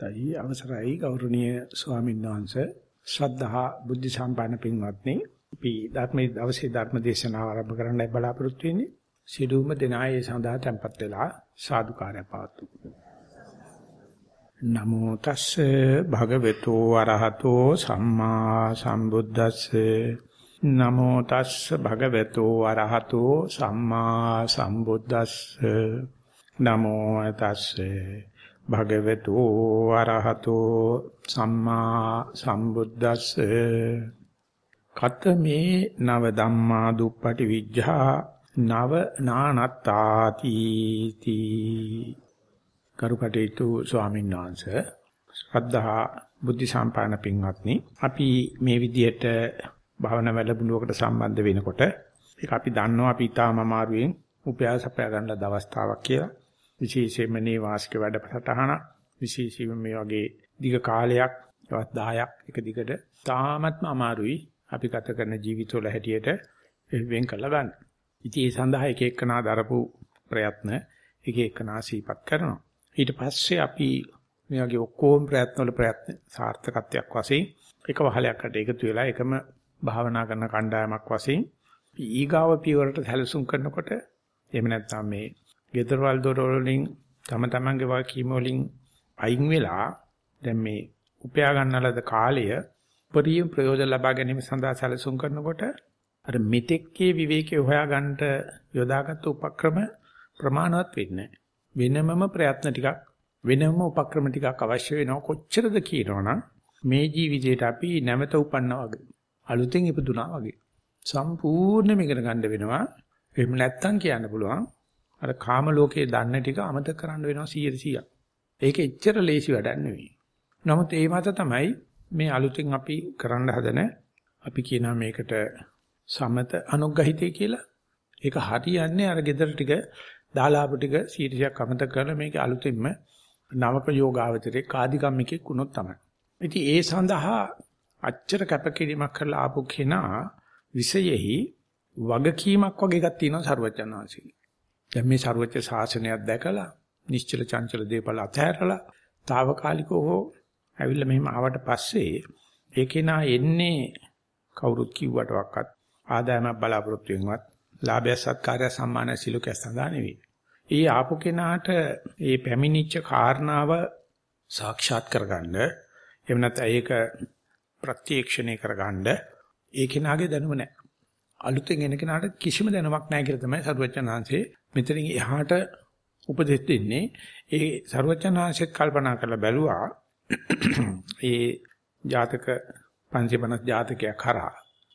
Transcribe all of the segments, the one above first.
තයි අවසරයි ගෞරවනීය ස්වාමීන් වහන්සේ. ශ්‍රද්ධා බුද්ධ සම්පන්න පින්වත්නි අපි ධර්මයේ දවසේ ධර්ම දේශනාව ආරම්භ කරන්නයි බලාපොරොත්තු වෙන්නේ. සිළුම දෙනායේ සඳහා tempත් වෙලා සාදුකාරය පවතු නමෝ තස්සේ භගවතු අරහතෝ සම්මා සම්බුද්දස්සේ. නමෝ තස්සේ භගවතු අරහතෝ සම්මා සම්බුද්දස්සේ. නමෝ තස්සේ භගවතු ආරහතෝ සම්මා සම්බුද්දස්සේ. කතමේ නව ධම්මා දුප්පටි විජ්ජා නව නානත්තාති තී. කරුකටේතු ස්වාමීන් වහන්සේ ශ්‍රද්ධා බුද්ධ සම්පාදන පින්වත්නි අපි මේ විදිහට භාවනා වැඩමුළුවකට සම්බන්ධ වෙනකොට ඒක අපි දන්නවා අපි ඊටාම අමාරුවෙන් උපයාස අපය ගන්න දවස්තාවක් කියලා. විශේෂයෙන්ම මේ වාසික වැඩපටහන විශේෂයෙන්ම මේ වගේ දිග කාලයක් තවත් 10ක් එක දිගට තාමත්ම අමාරුයි අපි ගත කරන ජීවිතවල හැටියට වෙන් කරලා ගන්න. ඉතින් ඒ සඳහා එක එක්කනා දරපු ප්‍රයත්න එක එක්කනා සීපත් කරනවා. ඊට පස්සේ අපි මේ වගේ ඔක්කොම ප්‍රයත්නවල ප්‍රයත්න සාර්ථකත්වයක් වශයෙන් එක වහලයක්කට එකතු වෙලා එකම භාවනා කරන කණ්ඩායමක් වශයෙන් ඊගාව පියවරට සැලසුම් කරනකොට එහෙම නැත්නම් මේ ගෙදරවල් දොරවල් වලින් තම තමන්ගේ වාකීම වලින් අයින් වෙලා දැන් මේ උපයා ගන්නලද කාලය උපරිම ප්‍රයෝජන ලබා ගැනීම සඳහා සැලසුම් කරනකොට අර මෙතෙක්කේ විවේකේ හොයාගන්නට යොදාගත් උපක්‍රම ප්‍රමාණවත් වෙන්නේ වෙනමම ප්‍රයත්න ටිකක් වෙනම උපක්‍රම ටිකක් අවශ්‍ය වෙනවා. කොච්චරද කියනවනම් මේ ජීවිතේට අපි නැවත උපන්නා වගේ අලුතෙන් ඉපදුනා වගේ සම්පූර්ණයෙන්ම ඉගෙන ගන්න වෙනවා. එහෙම නැත්තම් කියන්න පුළුවන් අර කාම ලෝකයේ දන්න ටික අමතක කරන්න වෙනවා 100%ක්. ඒක එච්චර ලේසි වැඩක් නෙවෙයි. නමුත් ඒ මත තමයි මේ අලුතෙන් අපි කරන්න හදන අපි කියනවා මේකට සමත අනුග්‍රහිතය කියලා. ඒක හරියන්නේ අර gedara ටික දාලාපු ටික 100%ක් අමතක කරලා මේක අලුතෙන්ම නවක යෝගාවචරේ කාදිකම්මිකෙක් වුණොත් තමයි. ඉතින් ඒ සඳහා අච්චර කැපකිරීමක් කරලා ආපු කෙනා විෂයෙහි වගකීමක් වගේ එකක් තියෙනවා සරුවචන් වහන්සේගේ. දැන් මේ ਸਰුවච්ච ශාසනයක් දැකලා නිශ්චල චංචල දේපල අතහැරලා తాවකාලිකව හෝ ඇවිල්ලා මෙහෙම ආවට පස්සේ ඒකේ නා එන්නේ කවුරුත් කිව්වට වක්වත් ආදායමක් බලාපොරොත්තු වෙනවත් ලාභය සත්කාරය සම්මානය සිලෝකයක් සඳහා නෙවෙයි. ඒ ආපු කෙනාට ඒ පැමිණිච්ච කාරණාව සාක්ෂාත් කරගන්න එහෙම නැත්නම් ඒක ප්‍රත්‍යක්ෂණය කරගන්න ඒ කෙනාගේ දැනුම නැහැ. අලුතෙන් එන කෙනාට කිසිම දැනුමක් නැහැ කියලා තමයි සරුවචනාංශේ මෙතනින් එහාට උපදෙස් දෙන්නේ. ඒ සරුවචනාංශෙත් කල්පනා කරලා බැලුවා ඒ ජාතක 550 ජාතකයක් කරා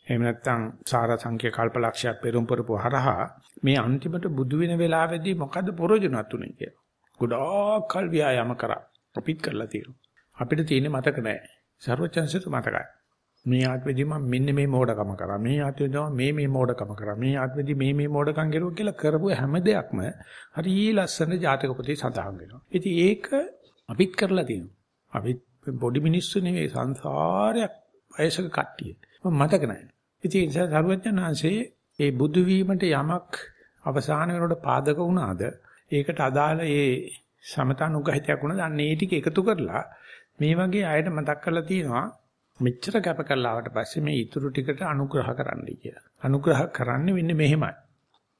එහෙම නැත්නම් සාර සංඛ්‍ය කල්පලක්ෂයක් පෙරම් පරපු හරහා මේ අන්තිමට බුදු වෙන වෙලාවේදී මොකද්ද ප්‍රයෝජනවත් උනේ කියලා. ගොඩාක් කල් ව්‍යායාම කරා. අපිත් කරලා තියෙනවා. අපිට තියෙන්නේ මතක නැහැ. සර්වචන්සිත මතකයි. මේ ආත්මෙදී මම මෙන්න මේ මෝඩකම කරා. මේ ආත්මෙදී මම මේ මේ මෝඩකම කරා. මේ ආත්මෙදී මේ මේ මෝඩකම් කරුවා කියලා කරපු හැම දෙයක්ම හරි ලස්සන ජාතක පොතේ සඳහන් වෙනවා. ඉතින් ඒක අපිත් කරලා තියෙනවා. අපිත් පොඩි මිනිස්සු නෙවෙයි සංසාරයක් වයසක කට්ටිය. මතක නැහැ. ඉතින් ඒ නිසා සරුවඥාන්සේ ඒ බුදු වීමට යමක් අවසාන වෙනකොට පාදක වුණාද ඒකට අදාළ ඒ සමතනුගහිතයක් වුණාද අන්න ඒ ටික එකතු කරලා මේ වගේ අයට මතක් කරලා තියෙනවා මෙච්චර කැප කරලා ආවට පස්සේ මේ ඊතුරු ටිකට අනුග්‍රහ කරන්නයි කියලා. අනුග්‍රහ කරන්නේ වෙන්නේ මෙහෙමයි.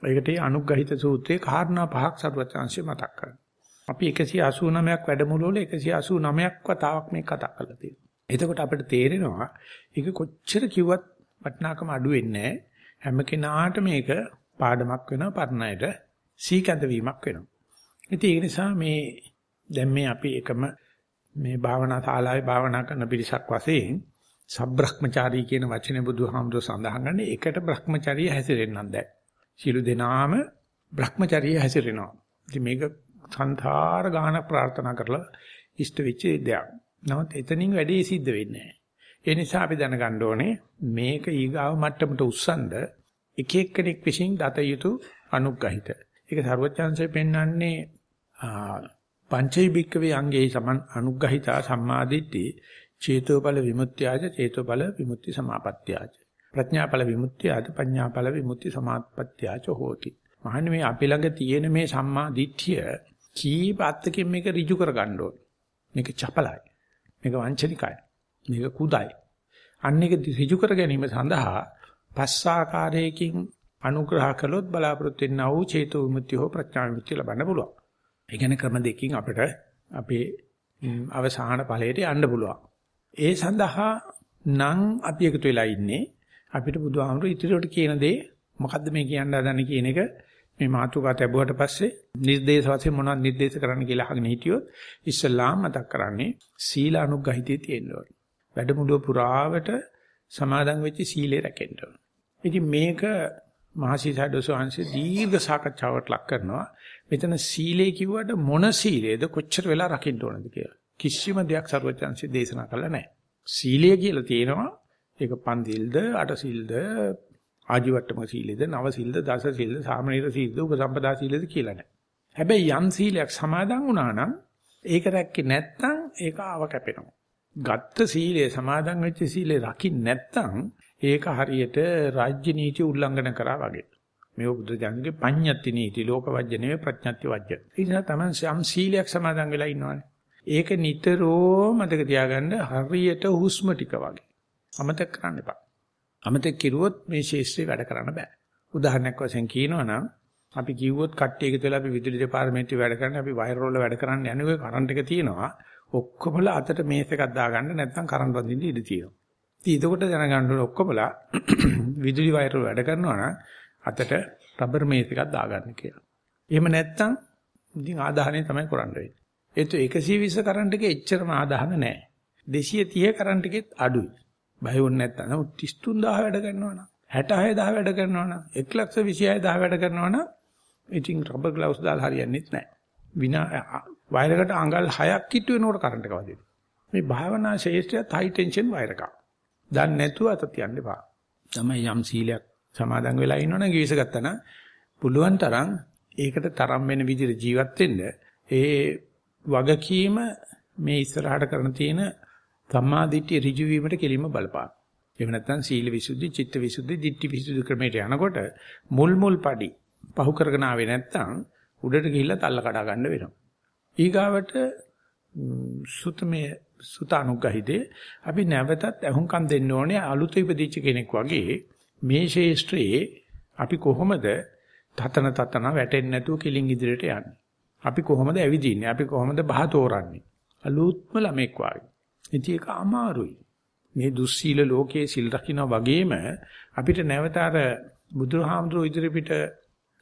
ඒකට ඒ අනුග්‍රහිත සූත්‍රයේ කාරණා පහක් සරුවචාන්සිය මතක් කරනවා. අපි 189ක් වැඩමුළු වල 189ක් වතාවක් මේ කතා කරලා තියෙනවා. එතකොට අපිට තේරෙනවා ඒක කොච්චර කිව්වත් වටිනාකම අඩු වෙන්නේ හැම කෙනාට මේක පාඩමක් වෙනවා පරණයට සීකඳ වීමක් වෙනවා. ඉතින් ඒ නිසා මේ දැන් මේ අපි එකම මේ භාවනා ශාලාවේ භාවනා කරන පිරිසක් වශයෙන් සබ්‍රහ්මචාරී කියන වචනේ බුදුහාමුදුර සඳහන් කරන්නේ එකට බ්‍රහ්මචාරිය හැසිරෙන්නත් දැන්. සියලු දෙනාම බ්‍රහ්මචාරිය හැසිරෙනවා. ඉතින් මේක සංධාර ගාන ප්‍රාර්ථනා කරලා ඉෂ්ට වෙච්ච දෙයක්. නමුත් එතනින් වැඩේ සිද්ධ වෙන්නේ ඒ නිසා අපි දැනගන්න ඕනේ මේක ඊගාව මට්ටමට උස්සන්ද එක එක්කෙනෙක් විසින් දත යුතු අනුග්‍රහිත. ඒක ਸਰවඥාන්සේ පෙන්වන්නේ පංචෛ භික්කවේ අංගේ සමන් අනුග්‍රහිතා සම්මාදිට්ඨි චේතෝපල විමුක්ත්‍යාජ චේතෝපල විමුක්ති සමාපත්‍යාජ ප්‍රඥාපල විමුක්ත්‍යාජ පඤ්ඤාපල විමුක්ති සමාපත්‍යාජ හෝති මහන්නේ මේ අපි ළඟ තියෙන මේ සම්මා දිට්ඨිය කීප අත්තකින් මේක ඍජු කර ගන්න ඕනේ මේක චපලයි. මේක වංචනිකයි. මේක කුදයි. අන්න එක ඍජු කර ගැනීම සඳහා පස් ආකාරයකින් අනුග්‍රහ කළොත් බලාපොරොත්තු වෙනා වූ චේතෝ විමුක්තිය හෝ ප්‍රඥා විමුක්තිය ලබන්න පුළුවන්. ඒ කියන්නේ ක්‍රම දෙකකින් අපිට අපේ අවසාන ඵලයට යන්න පුළුවන්. ඒ සඳහා නම් අපි එකතු වෙලා ඉන්නේ අපිට බුදුහාමුදුරු ඉදිරියට කියන දේ මොකද්ද මේ කියන්න හදන්නේ කියන එක මේ මාතෘකා ලැබුවට පස්සේ නිර්දේශ වශයෙන් මොනවද නිර්දේශ කරන්න කියලා අහගෙන හිටියොත් ඉස්සල්ලාම මතක් කරන්නේ සීල අනුග්‍රහිතේ තියෙන්න ඕනේ. වැඩමුළුව පුරාවට සමාදන් වෙච්ච සීලය රැකෙන්න ඕනේ. ඉතින් මේක මහසිසඩෝසෝංශ දීර්ඝ සාකච්ඡාවක් ලක් කරනවා. මෙතන සීලේ කිව්වට මොන සීලේද කොච්චර වෙලා රකින්න ඕනද කියලා. කිසිම දෙයක් සර්වඥාන්සේ දේශනා කළා නැහැ. සීලය කියලා තියෙනවා ඒක පන්තිල්ද අටසිල්ද ආජීවට්ටම සීලෙද නව සීලද දස සීලද සාමනීර සීලද උපසම්පදා සීලද කියලා නැහැ. හැබැයි යම් සීලයක් සමාදන් වුණා නම් ඒක රැක්කේ නැත්නම් ඒක ආව කැපෙනවා. ගත්ත සීලය සමාදන් වෙච්ච සීලේ රකින්න නැත්නම් ඒක හරියට රාජ්‍ය නීති උල්ලංඝන කරා වගේ. මේ බුදුජානකගේ පඤ්ඤත්ති නීති ලෝකවජ්‍ය නෙවෙයි ප්‍රඥාත්ති වජ්‍ය. ඒ නිසා තමයි යම් සීලයක් සමාදන් වෙලා ඉන්නවනේ. ඒක නිතරම මතක තියාගන්න හරියට හුස්ම ටික වගේ. අමතක කරන්න එපා. අමතක කිරුවොත් මේ ශේෂ්ත්‍රේ වැඩ කරන්න බෑ. උදාහරණයක් වශයෙන් කියනවා නම් අපි කිව්වොත් කට්ටිය එකතු වෙලා අපි විදුලි දෙපාර්තමේන්තුවේ වැඩ කරන්නේ අපි වයර් වල වැඩ කරන්න යන්නේ ඔය කරන්ට් එක තියෙනවා. ඔක්කොමලා අතට මේස් එකක් දාගන්න නැත්නම් කරන්ට් වදින්න ඉඩ තියෙනවා. ඉතින් ඒකට දැනගන්න ඕනේ ඔක්කොමලා විදුලි වයර් වල වැඩ කරනවා නම් අතට රබර් මේස් එකක් දාගන්න කියලා. එහෙම නැත්නම් ඉතින් ආදාහනය තමයි කරන්න වෙන්නේ. ඒත් 120 කරන්ට් එකේ එච්චරම ආදාහන නැහැ. 230 කරන්ට් එකෙත් අඩුයි. බය වුනේ නැත්නම් 33000 වැඩ කරනවනම් 66000 වැඩ කරනවනම් 126000 වැඩ කරනවනම් ඉතින් රබර් ග්ලව්ස් දාලා හරියන්නේ නැහැ. විනා වයරකට අඟල් 6ක් කිට්ටු වෙනකොට කරන්ට් එක වදිනවා. මේ භාවනා ශේෂ්ත්‍රයත් හයි ටෙන්ෂන් වයර් එකක්. දන්නේ නැතුව අත තියන්න එපා. තමයි යම් සීලයක් සමාදන් වෙලා ඉන්නවනම් ගිවිස ගත්තා නම් පුළුවන් තරම් ඒකට තරම් වෙන විදිහට ජීවත් වෙන්න ඒ වගකීම මේ ඉස්සරහට කරන තියෙන සම්මාදිට්ඨිය ඍජු වීමට කෙලින්ම බලපාන. එහෙම නැත්නම් සීල විසුද්ධි, චිත්ත විසුද්ධි, ditthi විසුද්ධි ක්‍රමයට යනකොට මුල් මුල් padi පහු කරගෙන ආවේ නැත්නම් උඩට ගිහිල්ලා තල්ල කඩා ගන්න වෙනවා. ඊගාවට සුතමේ සුතානුග්‍රහිතේ අපි නැවතත් අහුම්කම් දෙන්න ඕනේ අලුත ඉපදිච්ච කෙනෙක් වගේ මේ ශේෂ්ත්‍රයේ අපි කොහොමද තතන තතන වැටෙන්නේ නැතුව කිලින් ඉදිරියට යන්නේ. අපි කොහොමද ඇවිදින්නේ? අපි කොහොමද බහ තෝරන්නේ? අලුත්ම ළමෙක් වගේ. ඉතින් ඒක අමාරුයි. මේ දුස්සීල ලෝකයේ සිල් රකින්න වගේම අපිට නැවත අර බුදුහාමුදුරුවෝ ඉදිරි පිට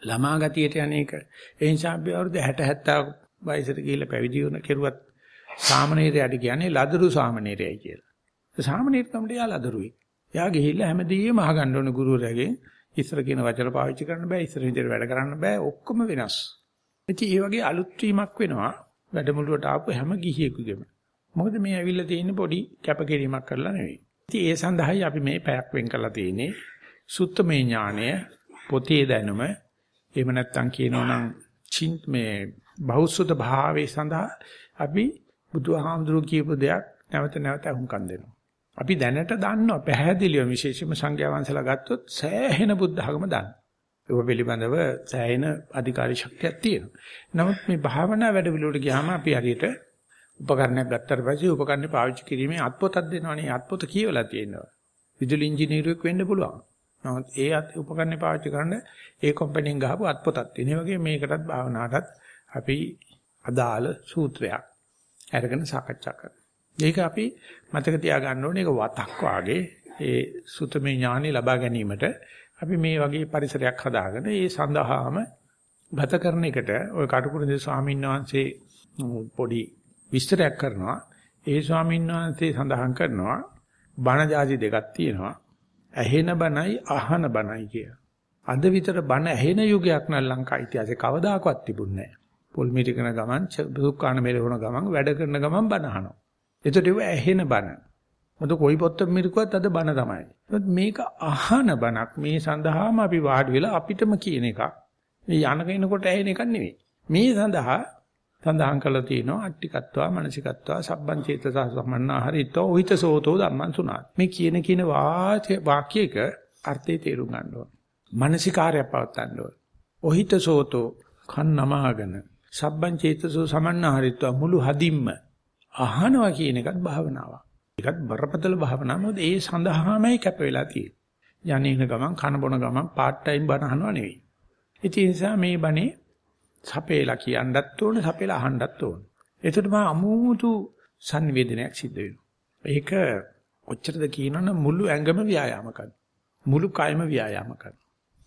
ළමා ගතියට යන්නේක. ඒ නිසා අපි අවුරුදු 60 70 වයසට ගිහිල්ලා පැවිදි වුණ කෙරුවත් සාමණේරයාට කියන්නේ ලදරු සාමණේරයයි කියලා. සාමණේර කමට යා ලදරුයි. යා ගිහිල්ලා හැමදේම අහගන්න ඕන ගුරුවරයාගෙන් ඉස්සර කියන වචන පාවිච්චි කරන්න බෑ ඉස්සර විදිහට වැඩ කරන්න බෑ ඔක්කොම වෙනස්. ඉතින් ඒ වගේ අලුත් වීමක් වෙනවා වැඩමුළුවට ආපු හැම ගිහියෙකුගේම. මොකද මේ ඇවිල්ලා තියෙන පොඩි කැපකිරීමක් කරලා නෙවෙයි. ඉතින් ඒ සඳහායි අපි මේ පැයක් වෙන් කරලා තියෙන්නේ. සුත්තමේ ඥානය, පොතේ දැනුම, එහෙම නැත්නම් කියනවා නම් චින්ත මේ බෞද්ධ භාවයේ සඳහා අපි බුදුහාමුදුරු කියපු දෙයක් නැවත නැවත අහුම්කම් දෙනවා. අපි දැනට දන්නවා පැහැදිලිව විශේෂම සංඥා වංශලා ගත්තොත් සෑහෙන බුද්ධ ධර්ම දන්නවා. ඒක පිළිබඳව සෑහෙන අධිකාරී ශක්තියක් තියෙනවා. නමුත් මේ භාවනා වැඩ පිළිවෙලට ගියාම අපි හරියට උපකරණයක් ගත්තට පස්සේ උපකරණේ පාවිච්චි කිරීමේ අත්පොතක් දෙනවනේ. අත්පොත කියවලා තියෙනවා. විදුලි ඉංජිනේරුවෙක් වෙන්න පුළුවන්. නමුත් ඒ උපකරණේ පාවිච්චි කරන්න ඒ කම්පැනිෙන් ගහපු අත්පොතක් තියෙන. ඒ වගේ මේකටත් භාවනාවටත් අපි අදාළ සූත්‍රයක් අරගෙන සාකච්ඡා කරනවා. ඒක අපි මතක තියාගන්න ඕනේ ඒක වතක් වාගේ ඒ සුතමේ ඥානෙ ලබා ගැනීමට අපි මේ වගේ පරිසරයක් හදාගෙන ඒ සඳහාම ගත කරන එකට ওই කටුකුරුන්දේ ස්වාමීන් වහන්සේ පොඩි විස්තරයක් කරනවා ඒ ස්වාමීන් වහන්සේ සඳහන් කරනවා බණ જાති දෙකක් තියෙනවා ඇහෙන බණයි අහන බණයි කිය. අද විතර බණ ඇහෙන යුගයක් නම් ලංකා ඉතිහාසයේ කවදාකවත් තිබුණේ නැහැ. පොල් මිටි කරන ගමන් දුක්ඛාන මෙලවන ගමන් වැඩ කරන ගමන් බණ අහනවා. එතකොට ඒව ඇහෙන බණ. මොකද කොයි පොත්ත මිරිකුවත් අද බණ තමයි. මේක අහන බණක් මේ සඳහාම අපි වාඩි වෙලා අපිටම කියන එකක්. මේ යන කෙනකොට ඇහෙන එකක් නෙවෙයි. මේ සඳහා සඳහන් කරලා තියෙනවා අට්ටිකත්වා මනසිකත්වා සබ්බං චේතස සම්මන්නාහරිතෝ උහිතසෝතෝ ධම්මං සුනාත් මේ කියන කියන වාක්‍යයක අර්ථය තේරුම් ගන්න ඕන මනසිකාරය පවත්වන්න ඕන ඔහිතසෝතෝ කන් නමාගෙන සබ්බං චේතසෝ සමන්නාහරිතවා මුළු හදින්ම අහනවා කියන එකත් භාවනාවක්. ඒකත් බරපතල භාවනාවක්. මොකද ඒ සඳහාමයි කැප වෙලා තියෙන්නේ. යන්නේන ගමන් කන බොන ගමන් පාර්ට් ටයිම් බණ අහනවා නෙවෙයි. ඒ නිසා මේ බණේ සපේලා කියන්නත් ඕනේ, සපේලා අහන්නත් ඕනේ. එතකොට මම අමුතු සංවේදනයක් සිද්ධ වෙනවා. ඒක කොච්චරද කියනවනම් මුළු ඇඟම ව්‍යායාම කරනවා. මුළු කයම ව්‍යායාම කරනවා.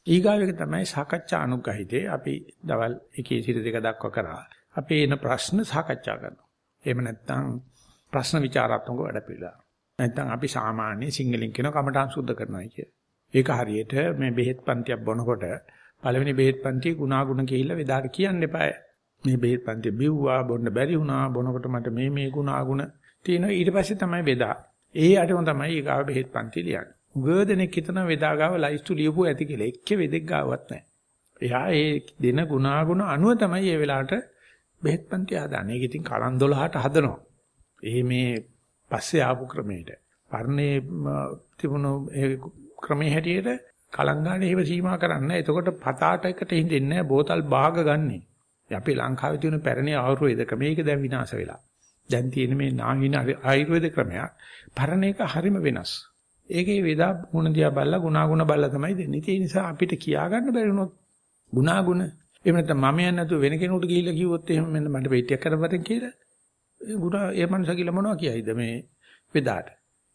ඊගාව එක තමයි සාකච්ඡා අනුග්‍රහිතේ අපි දවල් එකේ සිට දෙක දක්වා කරා. අපි එන ප්‍රශ්න සාකච්ඡා කරනවා. එහෙම නැත්නම් ප්‍රශ්න විචාරාත්මක වැඩ පිළිලා. නැත්නම් අපි සාමාන්‍ය සිංහලෙන් කියන කමඨාන් සුද්ධ කරනවා කිය. ඒක හරියට මේ බෙහෙත් පන්තියක් බොනකොට පළවෙනි බෙහෙත් පන්තියේ ගුණාගුණ කියලා වෙදාට කියන්න එපායි. මේ බෙහෙත් පන්තිය බිව්වා බොන්න බැරි වුණා බොනකොට මට මේ මේ ගුණාගුණ තියෙනවා ඊට පස්සේ තමයි වෙදා. ඒ අටම තමයි ඊගාව බෙහෙත් පන්තිය ලියන්නේ. උගදෙනෙක් හිතන වෙදා ගාව ලයිස්තු ලියපු ඇති කියලා එක්ක වෙදෙක් ගාවත් නැහැ. එයා ඒ දෙන ගුණාගුණ අනුව තමයි මේ වෙලාවට බෙහෙත් පන්තිය හදන්නේ. ඒක ඉතින් කලන් 12ට හදනවා. ඒ මේ පස්සේ ආපු ක්‍රමයට. පර්ණේ තිබුණු ඒ ක්‍රමයේ හැටියට කලංගානේ ඒව සීමා කරන්න. එතකොට පතාට එකට හින්දෙන්නේ නැහැ බෝතල් භාග ගන්නෙ. අපේ ලංකාවේ තියෙන පැරණි ආයුර්වේද ක්‍රමයක දැන් විනාශ වෙලා. දැන් තියෙන මේ නාහින ආයුර්වේද ක්‍රමයක් පරණ එක හරිම වෙනස්. ඒකේ වේදා ගුණ දිහා බලලා ගුණාගුණ බලලා තමයි දෙන්නේ. ඒ නිසා අපිට කියා ගන්න බැරි වුණොත් ගුණාගුණ එහෙම නැත්නම් මම යන්නේ නැතුව වෙන කෙනෙකුට ගිහිල්ලා කිව්වොත් එහෙම මෙන්න මට වෙයිට් කරපතෙන් කියලා. ඒ ගුණ ඒ මනුස්ස කියලා මොනවා කියයිද මේ වේදාට.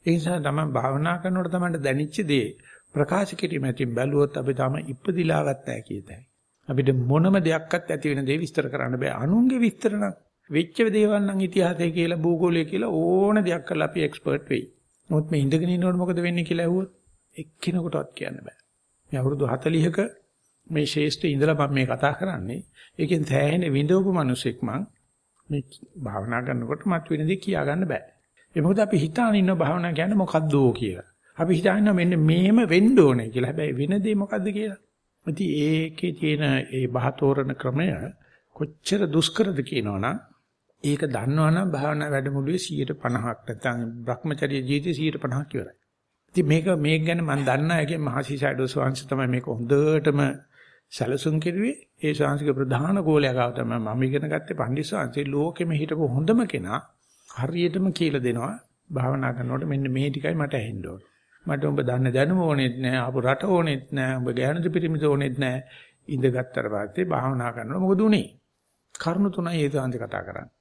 ඒ නිසා තමයි භාවනා කරනකොට තමයි දැනෙච්ච දේ ප්‍රකාශ කිරීම ඇතින් බැලුවොත් අපි තාම ඉපදිලාවත් නැහැ කියතයි. අපිට මොනම දෙයක්වත් ඇති වෙන දේ විස්තර කරන්න බෑ. අනුන්ගේ විස්තර නම් වෙච්ච දේවල් නම් ඉතිහාසය කියලා භූගෝලය කියලා ඕන දෙයක් කරලා අපි එක්ස්පර්ට් වෙයි. නමුත් මේ ඉඳගෙන ඉන්නකොට මොකද වෙන්නේ කියලා ඇහුවොත් එක්කිනෙකුටවත් කියන්න බෑ. මේ අවුරුදු 40ක මේ ශේෂ්ඨ ඉඳලා මම මේ කතා කරන්නේ. ඒකෙන් සෑහෙන විඳවපු මිනිසෙක් මං මේ භාවනා කරනකොට මත් වෙන දේ කියා ගන්න බෑ. ඒ මොකද අපි හිතාන ඉන්න භාවනා කියන්නේ මොකද්දෝ කියලා. අපි හිතාන මෙන්න මේම වෙන්න ඕනේ කියලා. හැබැයි වෙන දේ මොකද්ද කියලා. ඉතින් ඒකේ තියෙන ඒ බහතෝරන ක්‍රමය කොච්චර දුෂ්කරද කියනවනම් ඒක දන්නවනම් භාවනා වැඩමුළුවේ 150ක් නැත්නම් Brahmacharya ජීවිතේ 150ක් ඉවරයි. ඉතින් මේක මේක ගැන මම දන්නා එකේ මහසි සයිඩෝ ස්වාංශ තමයි මේක හොඳටම සැලසුම් කෙරුවේ. ඒ ස්වාංශික ප්‍රධාන ගෝලයා ගාව තමයි මම ඉගෙන ගත්තේ පණ්ඩිත ස්වාංශේ ලෝකෙම හිටපු හොඳම කෙනා හරියටම කියලා දෙනවා. භාවනා කරනකොට මෙන්න මේ ටිකයි මට ඇහෙන්න ඕන. මට උඹ දන්න දැනුම ඕනෙත් නෑ, ආපු රට ඕනෙත් නෑ, උඹ ගෑනුද පිරිමිද ඕනෙත් නෑ. ඉඳගත්තර පස්සේ භාවනා කරනකොට මොකද උනේ? කරුණු තුනයි ඒ තාන්ති කතා කරන්නේ.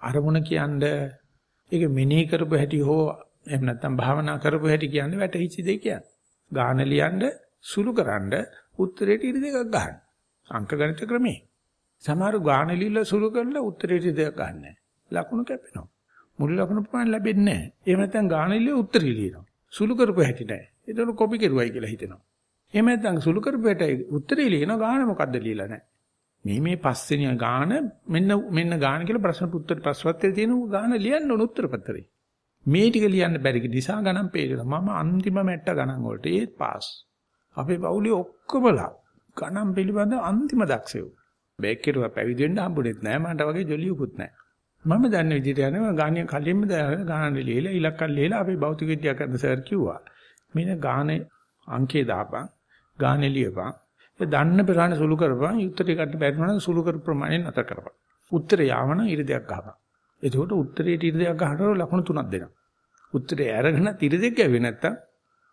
අරමුණ කියන්නේ ඒක මෙනෙහි කරපු හැටි හෝ එහෙම නැත්නම් භාවනා කරපු හැටි කියන්නේ වැටහිච්ච දෙය කියන්නේ. ගාන ලියන්න සුළුකරනද උත්තරේට ඉරි දෙකක් ගන්න. අංක ගණිත ක්‍රමේ. සමහර ගාන ලියලා සුළු කරලා උත්තරේට දෙකක් ගන්නෑ. ලකුණු කැපෙනවා. මුළු ලකුණු ප්‍රමාණය ලැබෙන්නේ නැහැ. එහෙම නැත්නම් ගාන ලියලා උත්තරේ ලියනවා. සුළු කරපු හැටි නැහැ. ඒතකොට කොපි කෙරුවයි කියලා හිතෙනවා. එහෙම නැත්නම් සුළු කරපු හැටි උත්තරේ ලියනවා ගාන මොකද්ද ලියලා නැහැ. මේ මේ පස්වෙනි ගාන මෙන්න මෙන්න ගාන කියලා ප්‍රශ්න උත්තර ප්‍රශ්නපත්‍රයේ තියෙන ගාන ලියන්න ඕන උත්තර පත්‍රේ. මේ ටික ලියන්න බැරි නිසා ගණන් පේනවා. මම අන්තිම මැට්ට ගණන් වලට ඒත් පාස්. අපේ පවුලේ ඔක්කොමලා ගණන් පිළිබඳ අන්තිම දක්ෂයෝ. බෑක්කිරුව පැවිදි වෙන්න හම්බුනේත් නෑ මන්ට වගේ ජොලියකුත් නෑ. මම දන්න විදිහට යනවා ගානිය කලින්ම ගාන ලියලා ඉලක්කම් ලියලා අපේ භෞතික විද්‍යාව කරන සර් කිව්වා. මෙන්න ගානේ අංකේ දාපන් ගානේ ලියපන් ඒ දන්න ප්‍රමාණය සුළු කරපන් උත්තරේ ගන්න බැරි නම් සුළු කර ප්‍රමාණය නතර කරපන්. උත්තරේ යවන ඉරිදයක් ගහපන්. එතකොට උත්තරේට ඉරිදයක් ගහනකොට ලකුණු තුනක් දෙනවා. උත්තරේ අරගෙන ඉරිදයක් ගැව්වේ නැත්තම්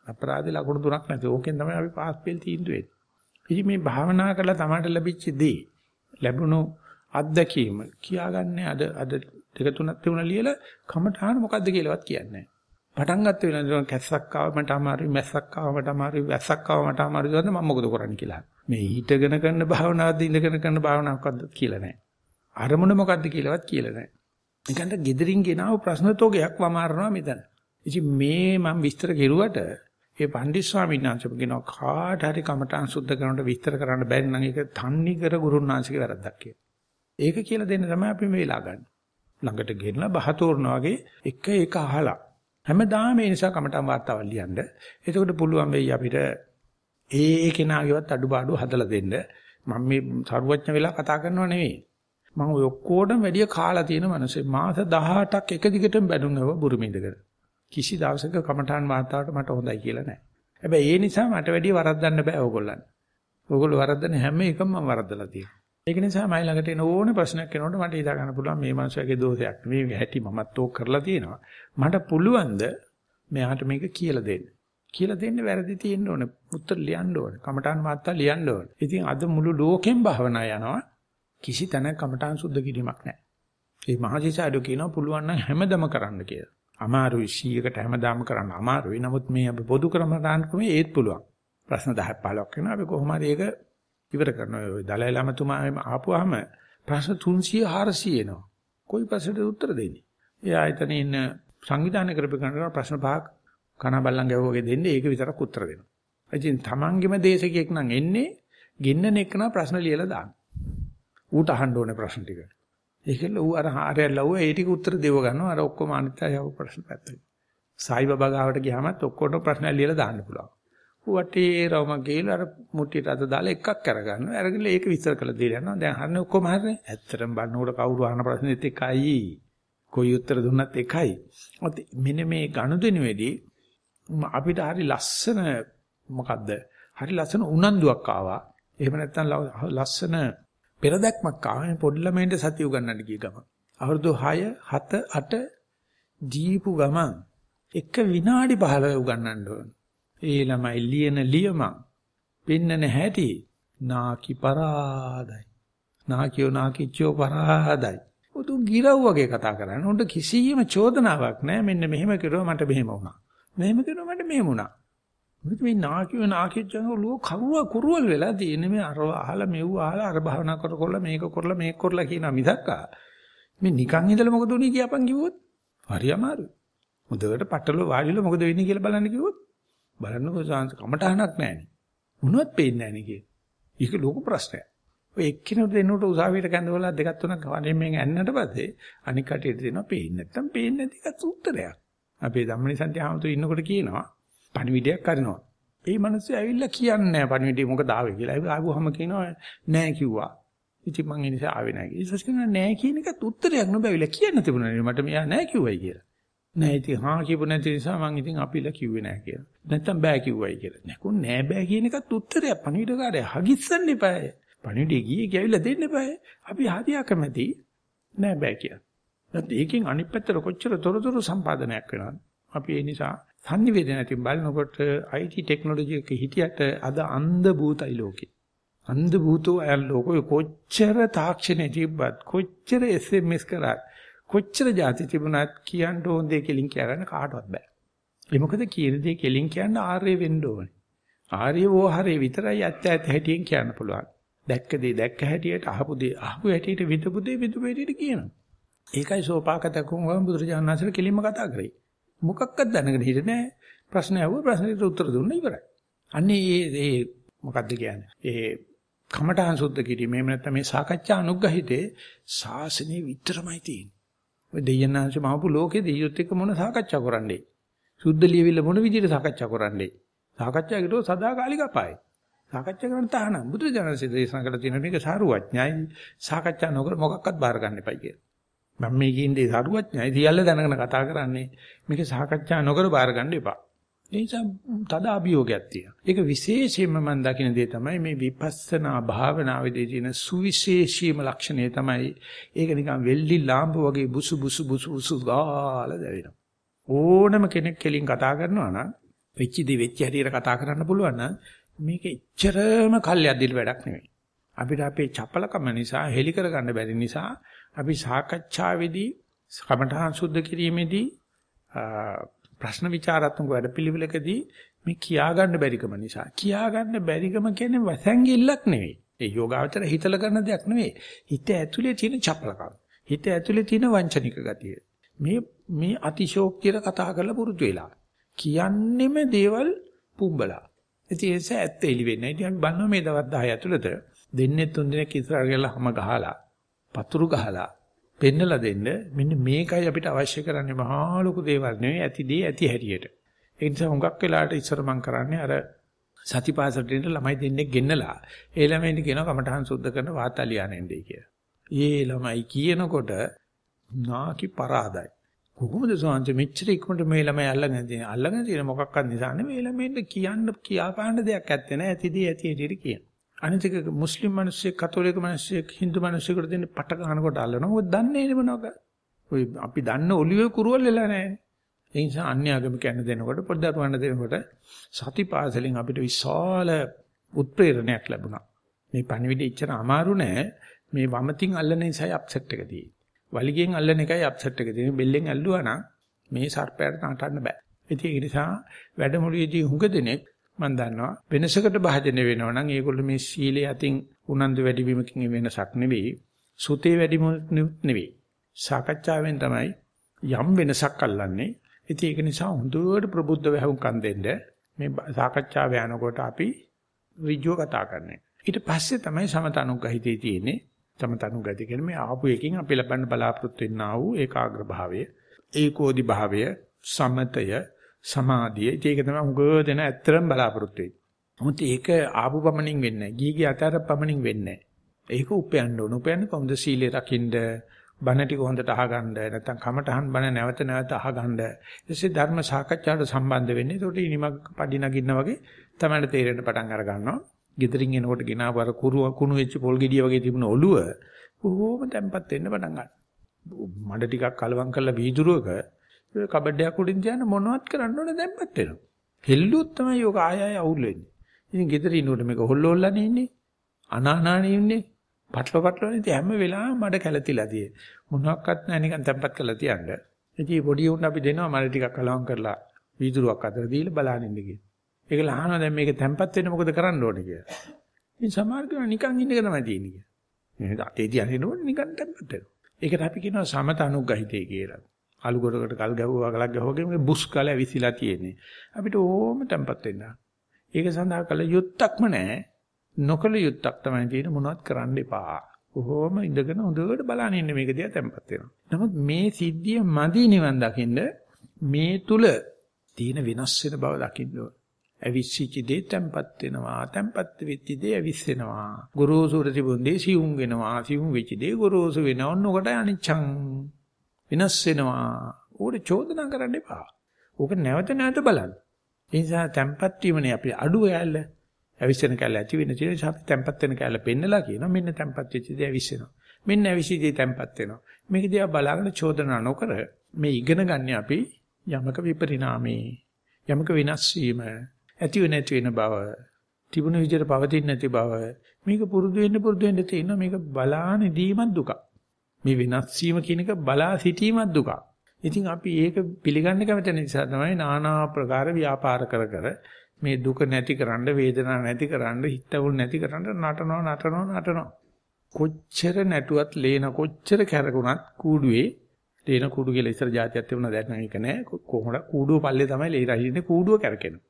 අපරාධේ ලකුණු තුනක් නැති. ඕකෙන් තමයි අපි පාස් පෙල් තීන්දුව වෙන්නේ. ඉතින් මේ භාවනා කරලා තමයි ලැබිච්ච දේ ලැබුණු අත්දැකීම කියාගන්නේ අද අද දෙක තුනක් තිබුණා ලියලා කමඨාන මොකද්ද කියලාවත් කියන්නේ නැහැ. පටන් ගත්ත වෙලාවට කැස්සක් ආව මට අමාරුයි මැස්සක් ආව මට අමාරුයි වැස්සක් ආව මට අමාරුයි මම මොකද කරන්නේ කියලා. මේ හිටගෙන කරන භාවනාවක්ද ඉඳගෙන කරන භාවනාවක්ද කියලා නැහැ. අරමුණ මොකද්ද කියලාවත් කියලා නැහැ. නිකන්ද gedirin ගෙනාව ප්‍රශ්න තෝගයක් වමාරනවා මෙතන. ඉතින් මේ මම විස්තර කෙරුවට ඒ පණ්ඩිත් ස්වාමීන් වහන්සේ කියනවා කාට හරි කමඨාන් සුද්ධ කරනකොට විස්තර කරන්න බැරි නම් ඒක තන්නි කර ගුරුනාංශික වැරද්දක් කියලා. ඒක කියලා දෙන්න තමයි අපි මේ වෙලා ගන්න. ළඟට ගෙනලා බහතෝරන වගේ එක එක අහලා හැමදාම මේ නිසා කමටන් වාර්තාවල් ලියන්න. එතකොට පුළුවන් වෙයි අපිට ඒ ඒ කෙනාගේවත් අඩුපාඩු හදලා දෙන්න. මම මේ සරුවඥ වෙලා කතා කරනව නෙවෙයි. මම ඔය ඔක්කොටම වැඩිය කාලා තියෙන මිනිස්සු මාස 18ක් එක දිගටම බැනුනව බුරුමින්දකට. කිසි දවසක කමඨාන් වාර්තාවට මට හොඳයි කියලා නැහැ. හැබැයි ඒ නිසා මට වැඩිය වරද්දන්න බෑ ඕගොල්ලන්. ඕගොල්ලෝ වරද්දන හැම එකම මම වරද්දලා තියෙනවා. ඒක නිසා මයි ළඟට එන ඕනේ ප්‍රශ්නයක් එනකොට මට හිතා ගන්න පුළුවන් මේ මනුස්සයාගේ දෝෂයක් නෙමෙයි හැටි මමත් ඕක කරලා තියෙනවා. මට පුළුවන් ද මෙයාට මේක කියලා දෙන්න. කියලා දෙන්න වැරදි තියෙන්න ඕනේ. උත්තර ලියන්න ඕනේ. කමඨාන් මාත්තා ලියන්න ඕනේ. ඉතින් අද මුළු ලෝකෙම භාවනා යනවා. කිසි තැනක කමඨාන් සුද්ධ කිරීමක් නැහැ. ඒ මහජීසාඩෝ කියනවා පුළුවන් නම් හැමදම කරන්න කියලා. අමාරුයි 100කට හැමදාම කරන්න අමාරුයි. නමුත් මේ අපි පොදු ක්‍රමතාන් ක්‍රමයේ ඒත් පුළුවන්. ප්‍රශ්න 10ක් 15ක් වෙනවා. අපි කොහොම හරි ඒක ඉවර කරනවා. ඔය දලයි ලාමතුමා ආපුවාම ප්‍රශ්න 300 400 එනවා. કોઈ ප්‍රශ්නට උත්තර දෙන්නේ. එයා එතන ඉන්න සංවිධානය කරපු කෙනාට ප්‍රශ්න පහක් කන බල්ලන් ගැහුවා වගේ දෙන්නේ ඒක විතරක් උත්තර දෙනවා. ඉතින් තමන්ගෙම දේශකයෙක් නම් එන්නේ ගින්නන එකන ප්‍රශ්න ලියලා දාන්න. ඌට අහන්න ඕනේ ප්‍රශ්න ටික. ඒකෙල්ල ඌ අර හාරය ලව්ව ඒ ටික උත්තර දෙව ගන්නවා අර ඔක්කොම අනිත් අය යව ප්‍රශ්න පැත්තට. සායි බබා ගාවට ගියාමත් ඔක්කොටම ප්‍රශ්න ලියලා දාන්න පුළුවන්. ඌ වටේ රවම ගිහලා අර මුට්ටියට අත දාලා එකක් අරගන්නවා. අරගෙන ඒක විස්තර කරලා දීලා යනවා. දැන් හරිනේ ඔක්කොම හරිනේ. ඇත්තටම බලනකොට කවුරු අහන ප්‍රශ්නෙත් එකයි. කොයි උත්තර දුන්නත් එකයි. මෙන්න මේ ගනුදෙනුවේදී අපිට හරි ලස්සන මොකද්ද? හරි ලස්සන උනන්දුවක් ආවා. එහෙම නැත්නම් ලස්සන පෙරදැක්මක් ආවා. පොඩි ළමයින්ට සතිය උගන්නන්න ගිය ගමන්. අවුරුදු 6, 7, 8 දීපු ගමන් එක විනාඩි 15 උගන්නන්න ඕන. ඒ ළමයි ලියන ලියමන් පෙන්නන හැටි නාකි පරාදයි. නාකියෝ නාකිච්චෝ පරාදයි. උතු ගිරව් වගේ කතා කරන්නේ. උන්ට කිසියම් චෝදනාවක් නැහැ. මෙන්න මෙහෙම කරුවා මට මෙහෙම වුණා. මෙහෙම කරුවා මට මෙහෙම වුණා. මොකද මේ නාකියෝ නාකිච්චෝ ලෝ කරුව කුරුවල් වෙලා තියෙන්නේ මේ අර අහලා මෙව් අහලා අර භාවනා කරකොල්ල මේක කරලා මේක කරලා කියනවා මිසක් මේ නිකන් ඉඳලා මොකද උනේ කියපන් කිව්වොත් හරි අමාරුයි. හොඳට පටල වාඩිලා මොකද වෙන්නේ කියලා බලන්න කිව්වොත් බලන්නකෝ සාංශ කමටහනක් නැහැනේ. මොනවත් පේන්නේ නැහැ නේ කියේ. ඒක ලොකු ප්‍රශ්නයක්. ඔය එක්කිනෙකුට දෙන්නට උසාවියට කැඳවලා දෙකක් තුනක් වරෙන් මෙන් ඇන්නට පස්සේ අනික් කටියට දෙනවා පේන්නේ නැත්තම් පේන්නේ නැති එකත් උත්තරයක්. අපේ ධම්මනිසන්ති ආමතු ඉන්නකොට කියනවා පණිවිඩයක් කරනවා. ඒ මිනිස්සු ඇවිල්ලා කියන්නේ නැහැ පණිවිඩය මොකද ආවේ කියලා. ඒක ආවම කියනවා නෑ කිව්වා. ඉතින් මං ඒ නිසා ආවේ නැහැ. ඊට පස්සේ කියනවා නෑ කියන එකත් උත්තරයක් නොබැවිලා කියන්න තිබුණා මට මෙයා නෑ කිව්වයි කියලා. නෑ ඉතින් හා කියපු නැති නිසා මං ඉතින් අපිලා කිව්වේ නෑ කියලා. නැත්තම් බෑ කිව්වයි කියලා. නැකුන් නෑ බෑ කියන එකත් උත්තරයක් පණිවිඩකාරය හගිස්සන්න එපායි. පණිවිඩය ගියේ කියලා දෙන්න එපායි. අපි හදියා කැමති නෑ බෑ කියලා. නැත්නම් ඒකෙන් අනිත් පැත්තට කොච්චර තොරතුරු සම්පාදනයක් වෙනවද? අපි ඒ නිසා sannivedanatin බලනකොට IT ටෙක්නොලොජි එක හිටියට අද අන්ධ භූතයි ලෝකේ. අන්ධ භූතෝ අය ලෝකේ කොච්චර තාක්ෂණේ තිබ්බත් කොච්චර SMS කරත් කොච්චර જાති තිබුණත් කියන්න ඕන දේ කෙලින් කියන්න කාටවත් බෑ. ඒ මොකද කියන දේ කෙලින් කියන්න ආර්ය වෙන්න ඕනේ. ආර්ය වෝහරේ විතරයි ඇත්ත ඇත්ත හැටියෙන් කියන්න පුළුවන්. දැක්ක දේ දැක්ක හැටියට අහපු දේ අහපු හැටියට විඳපු දේ විඳපු හැටියට කියනවා. ඒකයි සෝපාකතකුම් වම් බුදුරජාණන් වහන්සේ කෙලින්ම කතා කරේ. මොකක්වත් දැනගෙන හිටියේ නැහැ. ප්‍රශ්න ඇහුවා ප්‍රශ්නෙට උත්තර දුන්න ඉවරයි. අන්නේ මේ මේ මොකද්ද කියන්නේ? ඒ කමඨහං සුද්ධ කිරීම එහෙම නැත්නම් මේ සාකච්ඡා අනුග්‍රහිතේ ශාසනය විතරමයි තියෙන්නේ. ඔය දෙයයන්ාංශ මහපු ලෝකේ දෙයියොත් එක්ක මොන සාකච්ඡා කරන්නේ? සුද්ධ ලියවිල්ල මොන විදිහට සාකච්ඡා කරන්නේ? සාකච්ඡා කරලා සදාකාලික අපායයි. සාකච්ඡා කරන තහනම් බුදුරජාණන්සේ දේශනා කළ තියෙන මේක සාරුවඥයි. සාකච්ඡා නොකර මොකක්වත් බාර ගන්න එපයි කියලා. මම මේ කියන්නේ සරුවඥයි සියල්ල දැනගෙන කතා කරන්නේ මේක සාකච්ඡා නොකර බාර ගන්න එපා. ඒ නිසා තද අභියෝගයක් තියෙනවා. ඒක විශේෂයෙන්ම මම දකින දේ තමයි මේ විපස්සනා භාවනාවේදී තියෙන සුවිශේෂීම ලක්ෂණය තමයි ඒක නිකන් වෙල්ලි ලාම්ප වගේ බුසු බුසු බුසු බුසු ගාලා දැවෙනවා. ඕනම කෙනෙක් කෙලින් කතා කරනවා නම් වෙච්ච දේ වෙච්ච හැටියට කතා කරන්න පුළුවන් නම් මේක එච්චරම කල්යද්දිල වැඩක් නෙවෙයි. අපිට අපේ චපලකම නිසා හෙලි කරගන්න බැරි නිසා අපි සාකච්ඡාවේදී කමඨාන් සුද්ධ කිරීමේදී ප්‍රශ්න විචාරාත්මක වැඩපිළිවෙලකදී මේ කියාගන්න බැරිකම නිසා කියාගන්න බැරිකම කියන්නේ වසංගිල්ලක් නෙවෙයි. ඒ යෝගාවචර හිතල කරන දෙයක් නෙවෙයි. හිත ඇතුලේ තියෙන චපලකම. හිත ඇතුලේ තියෙන වංචනික ගතිය. මේ මේ අතිශෝක්තියට කතා කරලා පුරුදු වෙලා. කියන්නෙම දේවල් පුඹලා. ඉතින් ඒස ඇත්ත එලි වෙන්නේ. ඉතින් අපි බලනවා මේ දවස් 10 ඇතුළත දෙන්නේ තුන් දිනක් ඉස්සරහ ගිහලා හැම ගහලා පතුරු ගහලා පෙන්නලා දෙන්න මෙන්න මේකයි අපිට අවශ්‍ය කරන්නේ මහා ලොකු දේවල් නෙවෙයි ඇති දේ ඇති හැටියට. ඒ නිසා හුඟක් වෙලාට ඉස්සර මම කරන්නේ අර සතිපාසලට ඉන්න ළමයි දෙන්නෙක් ගෙන්නලා ඒ ළමයින්ට කියනවා කමඨහන් සුද්ධ කරන වාතාලියානෙන්දේ කියලා. ඒ ළමයි කියනකොට නාකි පරාදයි. කොහොමද සෝන්ත මෙච්චර ඉක්මනට මේ ළමයි අල්ලගෙන තියෙන අල්ලගෙන තියෙන මොකක්වත් නිසා නෙවෙයි ළමයින්ට කියන්න කියා පාන්න දෙයක් ඇත්තේ නැහැ ඇතිදී ඇති හැටියට කියන. අනිත් එක මුස්ලිම් මිනිස්සෙක් කතෝලික මිනිස්සෙක් හින්දු මිනිස්සෙකුට දෙන්නේ පට ගන්නකොට අල්ලනවා. මොකද දන්නේ නේ මොනවද? ඔය අපි දන්න ඔලිවේ කුරුවල් වෙලා නැහැ. ඒ නිසා අන්‍ය ආගමිකයන් දෙනකොට පොඩ්ඩක් දෙනකොට සතිපාසලෙන් අපිට විශාල උත්ප්‍රේරණයක් ලැබුණා. මේ පණිවිඩය ඉච්චර අමාරු නෑ. මේ වමතින් අල්ලන නිසායි අප්සෙට් එක තියෙන්නේ. වලිගෙන් අල්ලන එකයි අප්සෙට් එක තියෙන්නේ. බෙල්ලෙන් ඇල්ලුවා නම් මේ සර්පයාට නටන්න බෑ. ඉතින් ඒ නිසා වැඩමුළුවේදී හුඟ දෙනෙක් මම දන්නවා වෙනසකට භාජනය වෙනවා නම් ඒගොල්ලෝ මේ සීලයේ අතින් උනන්දු වැඩි වීමකින් වෙනසක් නෙවෙයි. සුතේ වැඩි නෙවෙයි. සාකච්ඡාවෙන් තමයි යම් වෙනසක් අල්ලන්නේ. ඉතින් ඒක නිසා හොඳට ප්‍රබුද්ධ වෙහුම්කම් දෙන්න මේ සාකච්ඡාව යනකොට අපි ඍජුව කතා කරන්නේ. ඊට පස්සේ තමයි සමතනුග්‍රහිතේ තියෙන්නේ. සමතනුග්‍රහිත කියන්නේ මේ ආපු එකකින් අපි ලබන්න බලාපොරොත්තු වෙන්නා වූ ඒකාග්‍ර භාවය, ඒකෝදි භාවය, සමතය, සමාධිය. ඒක තමයි උග දෙන ඇත්තරම් බලාපොරොත්තු වෙන්නේ. මොකද ඒක ආපු පමණින් වෙන්නේ නැහැ. ගිහි අතර පමණින් වෙන්නේ නැහැ. ඒක උපයන්න ඕන. උපයන්නේ කොහොමද සීලය රකින්න, බණ ටික හොඳට අහගන්න, නැත්නම් කමටහන් බණ නැවත නැවත අහගන්න. ඊටසේ ධර්ම සාකච්ඡාවට සම්බන්ධ වෙන්නේ. ඒකට ඉනිමක් පඩි නගින්න වගේ තමයි තේරෙන්න පටන් අර ගන්නවා. ගෙදරින් එනකොට ගෙනාව අර කුරු කුණු වෙච්ච පොල් ගෙඩිය වගේ තිබුණ ඔළුව බොහොම තැම්පත් වෙන්න පටන් ගන්නවා. මඩ ටිකක් කලවම් කරලා වීදුරුවක කබඩයක් උඩින් තියන්න මොනවත් කරන්න ඕනේ තැම්පත් වෙනවා. හෙල්ලුවොත් තමයි යෝග ආය ආය අවුල් වෙන්නේ. ඉතින් ගෙදරින් ඉන්නකොට මේක හොල්ලෝල්ලානේ ඉන්නේ. අනානානේ ඉන්නේ. පටල පටලනේ ඉතින් හැම වෙලාවෙම මඩ කැළතිලා තියෙන්නේ. මොනවත් නැහැ නිකන් තැම්පත් කරලා තියන්න. ඉතින් පොඩි උන් අපි දෙනවා මඩ ටිකක් කලවම් කරලා වීදුරුවක් අතර දීලා බලන්න ඉන්න කියලා. ඒක ලහනවා දැන් මේක තැම්පත් වෙන්න මොකද කරන්න ඕනේ කියලා. ඉතින් සමහර කෙනා නිකන් ඉන්න එක තමයි තියෙන්නේ කියලා. මේ අතේ තියන්නේ නෝනේ නිකන් තැම්පත් වෙනවා. ඒකට අපි කියනවා සමත අනුග්‍රහිතය කියලා. අලු කොටකට කල් ගැහුවා ගලක් ගැහුවාගේ මේ බුස් කල ඇවිසිලා තියෙන්නේ. අපිට ඕම තැම්පත් වෙන්න. ඒක සඳහා කළ යුත්තක්ම නැහැ. නොකළ යුත්තක් තමයි තියෙන්නේ මොනවත් කරන්න එපා. කොහොම ඉඳගෙන හොඳට බලන්න ඉන්න මේක දිහා තැම්පත් වෙනවා. නමුත් මේ සිද්ධිය මදි නිවන් දකින්න මේ තුල තියෙන වෙනස් වෙන බව දකින්න ඕන. ඇවිස්සිච්ච දේ තැම්පත් වෙනවා. තැම්පත් වෙච්ච දේ ඇවිස්සෙනවා. ගොරෝසුර තිබුණ දේ සියුම් වෙනවා. සියුම් වෙච්ච දේ ගොරෝසු වෙනවා. ඔන්නකොට අනිච්ඡං විනාශ වෙනවා. ඕකට චෝදනා කරන්න එපා. ඕක නැවත නැවත බලන්න. ඒ නිසා තැම්පත් වීමනේ අපි අඩුව යැල්ල. ඇවිස්සෙන කැල ඇති වෙන තියෙන නිසා අපි තැම්පත් වෙන කැල පෙන්නලා කියනවා. මෙන්න තැම්පත් වෙච්ච දේ ඇවිස්සෙනවා. මෙන්න ඇවිස්සි දේ තැම්පත් වෙනවා. මේක දිහා බලාගෙන චෝදනා නොකර මේ ඉගෙන ගන්න අපි යමක විපරිණාමේ යමක විනාශ වීම ඇතිව නැති වෙන බව තිබුණ විදිහට පවතින්නේ නැති බව මේක පුරුදු වෙන්න පුරුදු වෙන්න තියෙන මේක බලාන දීමත් දුක මේ වෙනස් වීම කියන එක බලා සිටීමක් දුකක්. ඉතින් අපි ඒක පිළිගන්න කැමති නිසා තමයි নানা ප්‍රකාර ව්‍යාපාර කර කර මේ දුක නැතිකරන්න වේදනාව නැතිකරන්න හිතවුල් නැතිකරන්න නටනවා නටනවා නටනවා. කොච්චර නැටුවත් ලේන කොච්චර කැරකුණත් කූඩුවේ ලේන කූඩු කියලා ඉස්සර જાතියක් තිබුණා දැන් නම් ඒක නැහැ. කොහොමද කූඩුව පල්ලේ තමයි ලේ රහින්නේ කූඩුව කැරකෙනවා.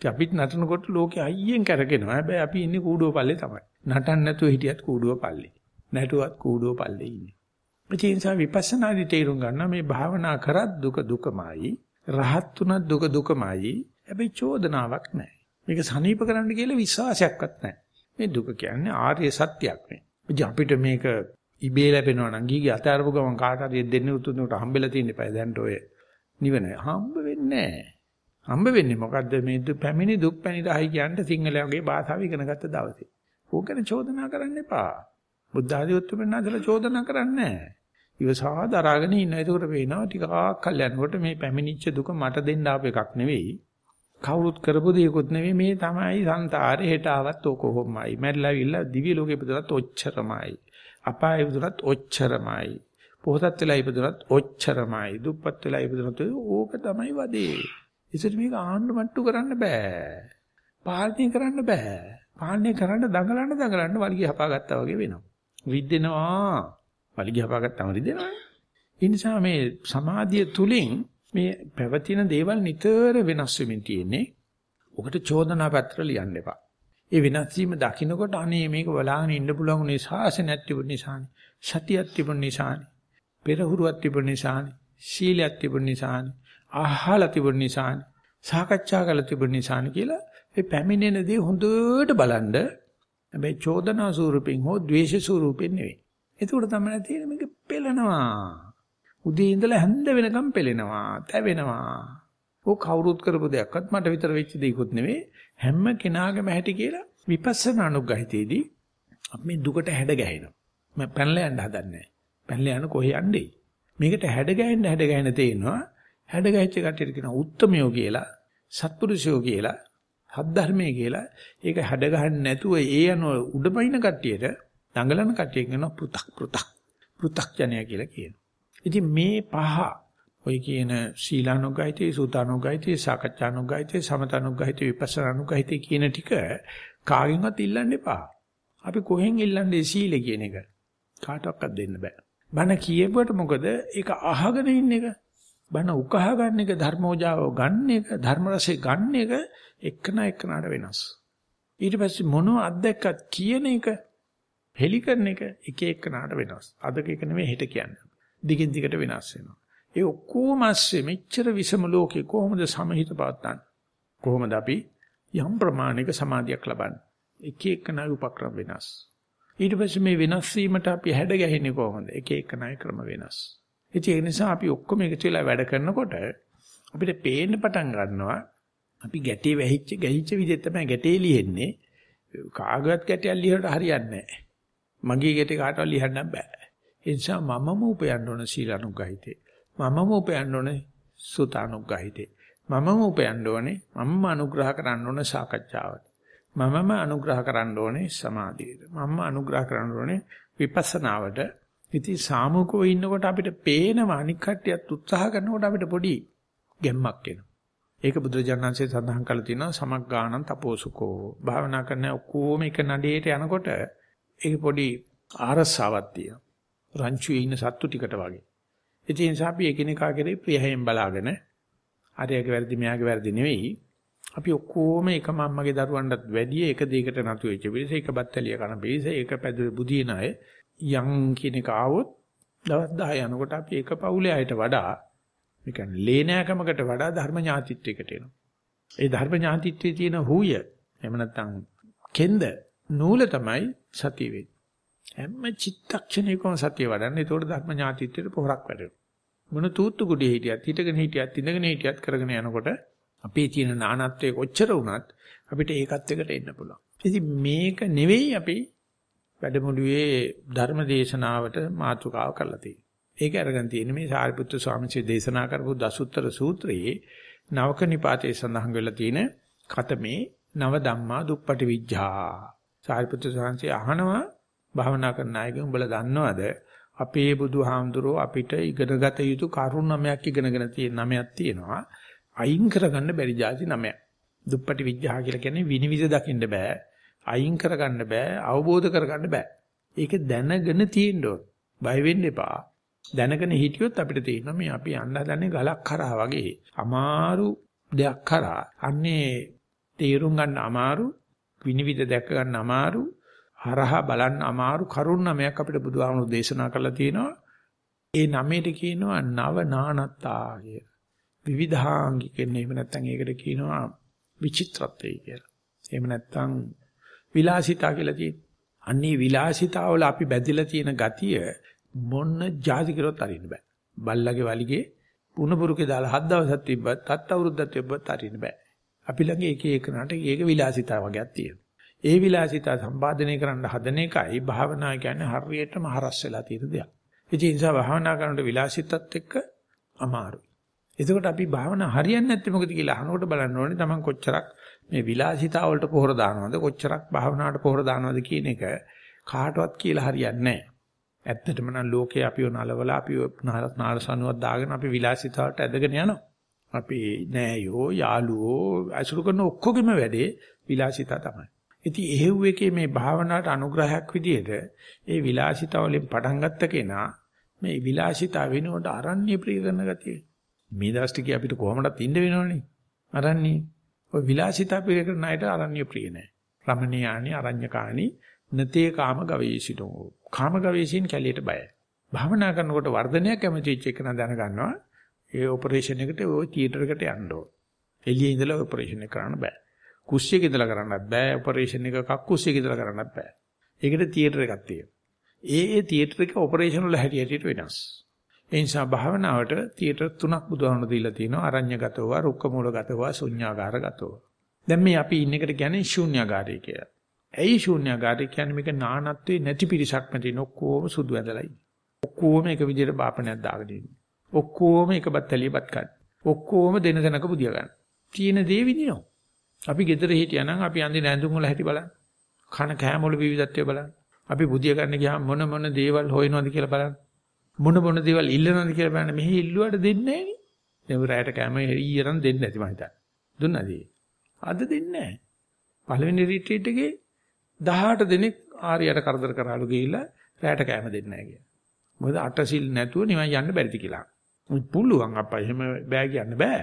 ඉතින් අපිත් නටනකොට ලෝකේ අයියෙන් කැරකෙනවා. හැබැයි අපි ඉන්නේ කූඩුව පල්ලේ තමයි. නටන්න නැතුව හිටියත් කූඩුව පල්ලේ. නැටුවත් කූඩුව පල්ලේ ඉන්නේ. ඒ නිසා විපස්සනාදී තේරුම් ගන්න මේ භාවනා කරත් දුක දුකමයි. රහත් උනත් දුක දුකමයි. හැබැයි චෝදනාවක් නැහැ. මේක සනීප කරන්න කියලා විශ්වාසයක්වත් නැහැ. මේ දුක කියන්නේ ආර්ය සත්‍යයක් නේ. අපිට මේක ඉබේ ලැබෙනවා නම් ගීගේ අතාරපු ගමන් කාට හරි දෙන්නේ උතුනට හම්බෙලා තියෙන්න eBay දැන්ට ඔය නිවන හම්බ වෙන්නේ නැහැ. හම්බ වෙන්නේ මොකද්ද මේ පැමිණි දුක් පැණිදායි කියන්න සිංහලයේ භාෂාව ඉගෙන ගත්ත දවසේ. ඕක ගැන චෝදනා කරන්න එපා. බුද්ධ ආදී උතුම්ෙන් අදලා චෝදනා කරන්නේ නැහැ. ඉවසා දරාගෙන ඉන්න. ඒකට පේනවා ටිකක් කල් යනකොට මේ පැමිණිච්ච දුක මට දෙන්න ආපු එකක් නෙවෙයි. කවුරුත් කරපු දෙයක්වත් නෙවෙයි මේ තමයි සංසාරේ හෙට ආවත් ඕක කොහොමයි. මැරිලා විල්ලා දිව්‍ය ලෝකෙ ඉපදුනත් ඔච්චරමයි. අපායෙ ඉපදුනත් ඔච්චරමයි. පොහොසත් වෙලා ඉපදුනත් ඔච්චරමයි. දුප්පත් වෙලා ඉපදුනත් ඕක තමයි වදේ. ඉතින් මේක ආන්න මට්ටු කරන්න බෑ. පාලනය කරන්න බෑ. පාලනය කරන්න දඟලන්න දඟලන්න වලිගය හපාගත්තා වගේ වෙනවා. රිද්දෙනවා. වලිගය හපාගත්තාම රිද්දෙනවනේ. ඒ නිසා මේ සමාධිය තුලින් මේ පැවතින දේවල් නිතර වෙනස් වෙමින් තියෙන්නේ. ඔකට චෝදනා පත්‍ර ලියන්න එපා. ඒ වෙනස් වීම දකින්නකොට අනේ මේක බලාගෙන ඉන්න පුළුවන් උනේ සාසනයක් තිබුණ නිසානේ. සතියක් තිබුණ නිසානේ. පෙරහුරුවක් තිබුණ නිසානේ. සීලයක් තිබුණ නිසානේ. අහලා තිබුණ නිසානේ සාකච්ඡා කළ තිබුණ නිසානේ කියලා මේ පැමිණෙන දේ හොඳට බලන්න හැබැයි චෝදනා ස්වරූපෙන් හෝ ද්වේෂ ස්වරූපෙන් නෙවෙයි. ඒකට තමයි තියෙන්නේ මේක පෙළෙනවා. උදේ ඉඳලා හැන්ද වෙනකම් පෙළෙනවා, තැවෙනවා. ਉਹ කවුරුත් කරපු දෙයක්වත් මට විතර වෙච්ච දෙයක්වත් නෙවෙයි. හැම කෙනාගේම ඇති කියලා විපස්සනා අනුග්‍රහිතේදී අපි මේ දුකට හැඩ ගැහෙනවා. මම පැනලා යන්න හදන්නේ පැනලා යන කොහේ යන්නේ? මේකට හැඩ ගැහෙන්න හැඩ ගැහෙන තේනවා. හැඩ ගැහිච්ච කටියට කියනවා උත්තමයෝ කියලා, සත්පුරුෂයෝ කියලා, හත්ධර්මයේ කියලා. ඒක හැඩ ගහන්න නැතුව ඒ යන උඩපයින් කට්ටියට දඟලන කට්ටිය කියනවා පෘ탁 පෘ탁 පෘ탁ඥය කියලා කියනවා. ඉතින් මේ පහ ඔය කියන සීලානුගායිතේ සූතානුගායිතේ සාකච්ඡානුගායිතේ සමතනුගායිතේ විපස්සනානුගායිතේ කියන ටික කාගෙන්වත් ඉල්ලන්න එපා. අපි කොහෙන් ඉල්ලන්නේ සීලෙ කියන එක කාටවත් දෙන්න බෑ. බණ කියෙව්වට මොකද ඒක අහගෙන ඉන්න එක බණ උකහා ගන්න එක ධර්මෝජාව ගන්න එක ධර්ම රසය ගන්න එක එකන එකනට වෙනස්. ඊට පස්සේ මොනව අත්දැක්කත් කියන එක හෙලි කරන එක එක එකනට වෙනස්. අද එක නෙමෙයි හෙට කියන්නේ. දිගින් දිගට වෙනස් වෙනවා. ඒ ඔක්කොම ඇස්සේ මෙච්චර විසම ලෝකේ කොහොමද සමහිත පවත්තන්නේ? කොහොමද අපි යම් ප්‍රමාණික සමාධියක් ලබන්නේ? එක එකනා උපක්‍රම වෙනස්. ඊට පස්සේ මේ වෙනස් වීමට අපි හැඩ ගැහෙන්නේ කොහොමද? එක එකනායි ක්‍රම වෙනස්. ඒ නිසා අපි ඔක්කොම එකතු වෙලා වැඩ කරනකොට අපිට පේන්න පටන් ගන්නවා අපි ගැටේ වැහිච්ච ගැහිච්ච විදිහට තමයි ගැටේ ලියෙන්නේ. කාගවත් ගැටයක් ලියවට හරියන්නේ නැහැ. මගේ ගැටේ කාටවත් ලියන්න බෑ. ඒ නිසා මමම උපයන්න ඕන සීලානුගහිතේ. මමම උපයන්න ඕනේ සුතානුග්‍රහිතේ. මමම උපයන්න ඕනේ මමම අනුග්‍රහ කරන්න ඕනේ සාකච්ඡාවට. මමම අනුග්‍රහ කරන්න ඕනේ සමාධියට. මමම අනුග්‍රහ කරන්න ඕනේ විපස්සනාවට. ඉතින් සාමුකෝ ඉන්නකොට අපිට පේනවා අනික් කට්ටියත් උත්සාහ කරනකොට අපිට පොඩි ගැම්මක් එනවා. ඒක බුදුරජාණන්සේ සඳහන් කළා තියෙනවා සමග්ගාණන් තපෝසුකෝ. භාවනා කරන ඔක්කොම එක නඩේට යනකොට ඒක පොඩි ආරසාවක් තියෙනවා. රංචුවේ ඉන්න සත්තු ටිකට වගේ. ඒ නිසා අපි එකිනෙකා කෙරේ ප්‍රියයෙන් බලාගෙන අරයාගේ වැරදි මෙයාගේ වැරදි නෙවෙයි. අපි ඔක්කොම එකම අම්මගේ දරුවන්ටත් වැඩිය එක දෙයකට නතු වෙච්ච පිළිස එක බත්තලිය කන පිළිස එක පැදුරේ බුදින අය යම් කියන එක ආවොත් දවස් 10 යනකොට අපි එක පවුලේ අයට වඩා මේ කියන්නේ ලේනෑකමකට වඩා ධර්ම ඥාතිත්වයකට එනවා. ඒ ධර්ම ඥාතිත්වයේ තියෙන හුය එහෙම නැත්නම් කෙන්ද නූල තමයි සතිය වෙන්නේ. හැම චිත්තක්ෂණයකම සතිය වඩන්න. ඒතකොට ධර්ම ඥාතිත්වයට පොහොරක් වැටෙනවා. මොන තූත්තු කුඩියේ හිටියත්, හිටගෙන හිටියත්, ඉඳගෙන හිටියත් කරගෙන යනකොට අපේ තියෙන නානත්වයේ කොච්චර වුණත් අපිට ඒකත් එකට එන්න පුළුවන්. ඉතින් මේක නෙවෙයි අපි වැඩමුළුවේ ධර්ම දේශනාවට මාතෘකාව කරලා තියෙන්නේ. ඒක අරගෙන තියෙන්නේ මේ සාරිපුත්‍ර ස්වාමීන් වහන්සේ දේශනා කරපු දසුත්තර සූත්‍රයේ නවක නිපාතේ සඳහන් වෙලා තියෙන කතමේ නව ධම්මා දුප්පටි විජ්ජා. සාරිපුත්‍ර ස්වාමීන් වහන්සේ අහනවා භාවනා කරන අයගෙන් උඹලා දන්නවද? අපේ බුදුහාමුදුරුවෝ අපිට ඉගෙනගත යුතු කරුණ නමයක් ඉගෙනගෙන තියෙන නමයක් තියෙනවා. අයින් කරගන්න බැරි જાති නමයක්. දුප්පටි විඥා කියලා කියන්නේ විනිවිද දකින්න බෑ. අයින් කරගන්න බෑ අවබෝධ කරගන්න බෑ. ඒක දැනගෙන තියෙන්න ඕන. බය වෙන්න එපා. දැනගෙන හිටියොත් අපිට තේරෙනවා මේ අපි යන්න හදන්නේ ගලක් කරා වගේ. අමාරු දෙයක් කරා. අන්නේ තේරුම් ගන්න අමාරු. විනිවිද දැක ගන්න අමාරු හරහා බලන්න අමාරු කරුණ නමයක් අපිට බුදුහාමුදුරු දේශනා කරලා තියෙනවා. ඒ නමයට කියනවා නව නානත්තා කිය. විවිධාංගික එහෙම නැත්නම් ඒකට කියනවා විචිත්‍රත්වය කියලා. එහෙම නැත්නම් විලාසිතා කියලා තියෙනවා. අන්නේ විලාසිතාවල අපි බැඳිලා තියෙන ගතිය මොන જાති කරොත් අරින්න බෑ. බල්ලගේ වලිගේ පුනපුරුකේ දාලා හත් දවසක් තිබ්බත් හත් අවුරුද්දක් තිබ්බත් අරින්න බෑ. අපි ළඟ එක එක නට ඒක විලාසිතා වගේක් තියෙනවා. ඒ විලාසිතා සම්පාදනය කරන්න හදන එකයි භාවනා කියන්නේ හරියටම හරස් වෙලා තියෙන දෙයක්. ඒ නිසා භාවනා කරනකොට විලාසිතත් එක්ක අමාරුයි. එතකොට අපි භාවනා හරියන්නේ නැත්නම් මොකද කියලා අහනකොට බලන්න ඕනේ Taman කොච්චරක් මේ විලාසිතා වලට පොහොර දානවද කොච්චරක් භාවනාවට පොහොර දානවද කියන එක කාටවත් කියලා හරියන්නේ නැහැ. ඇත්තටම නම් ලෝකේ අපිව නලවලා අපිව නාරසනුවක් දාගෙන අපි විලාසිතාවට ඇදගෙන යනවා. අපි නෑයෝ යාළුවෝ අසුරු කරන ඔක්කොගෙම වැඩේ විලාසිතා තමයි. ඉතින් එහෙව් එකේ මේ භාවනාවට අනුග්‍රහයක් විදියට ඒ විලාසිතාව වලින් පටන් ගත්ත කෙනා මේ විලාසිතා වෙනුවට අරණ්‍ය ප්‍රිය කරන ගතිය. මේ දවස් ටිකේ අපිට කොහොමදත් ඉන්න වෙනවනේ. අරණ්‍ය. ඔය විලාසිතා ප්‍රිය කරන අයට අරණ්‍ය ප්‍රිය නෑ. රමණීයානි අරඤ්‍යකානි නතේ කාම ගවේෂිතෝ. කාම ගවේෂින් කැලියට බයයි. භාවනා කරනකොට වර්ධනයක් කැමතිච්ච එක න දැනගන්නවා. ඒ ඔපරේෂන් එකට ওই තියටර් එකට යන්න ඕන. එළියේ ඉඳලා ඔපරේෂන් එක කරන්න බෑ. කුස්සියක ඉඳලා කරන්නත් බෑ ඔපරේෂන් එක කක්කුස්සියක ඉඳලා කරන්නත් බෑ. ඒකට තියටර් එකක් තියෙනවා. ඒ ඒ තියටර් එක ඔපරේෂන් වල හැටියට වෙනස්. ඒ නිසා භාවනාවට තියටර් තුනක් බුදුහාමුදුරු දීලා තියෙනවා. අරඤ්‍යගතව, රුක්කමූලගතව, ශුන්‍යාගාරගතව. දැන් මේ අපි ඉන්න එකට කියන්නේ ශුන්‍යාගාරය කියලා. ඇයි ශූන්‍යාකාරය කියන්නේ මේක නානත්වේ නැති පිරිසක් නැති ඔක්කොම සුදු ඇඳලා ඉන්නේ. ඔක්කොම එක විදිහට බාපණයක් දාගෙන ඉන්නේ. ඔක්කොම එකපත් ඇලියපත් ගන්න. ඔක්කොම දෙන දෙනක පුදිය ගන්න. තියෙන දේ විදිනවා. අපි ගෙදර හිටියා නම් අපි අඳින ඇඳුම් වල හැටි බලන්න. කන කෑම වල විවිධත්වය බලන්න. අපි පුදිය ගන්න ගියාම මොන මොන දේවල් හොයනවද කියලා බලන්න. මොන මොන දේවල් ඉල්ලනවද කියලා බලන්න. මෙහි ඉල්ලුවට දෙන්නේ නැහැ නේ. දැන් රැයට කෑම ඊයරන් දෙන්නේ නැති මම හිතන්නේ. දුන්නාද අද දෙන්නේ නැහැ. පළවෙනි රිට්‍රීට් එකේ 18 දිනක් ආර්යයට කරදර කරාලු ගිහිල්ලා රැයට කෑම දෙන්නේ නැහැ කියලා. මොකද අටසිල් නැතුව නිවන් යන්න බැරිද කියලා. පුළුවන් අප්පා එහෙම බෑ කියන්න බෑ.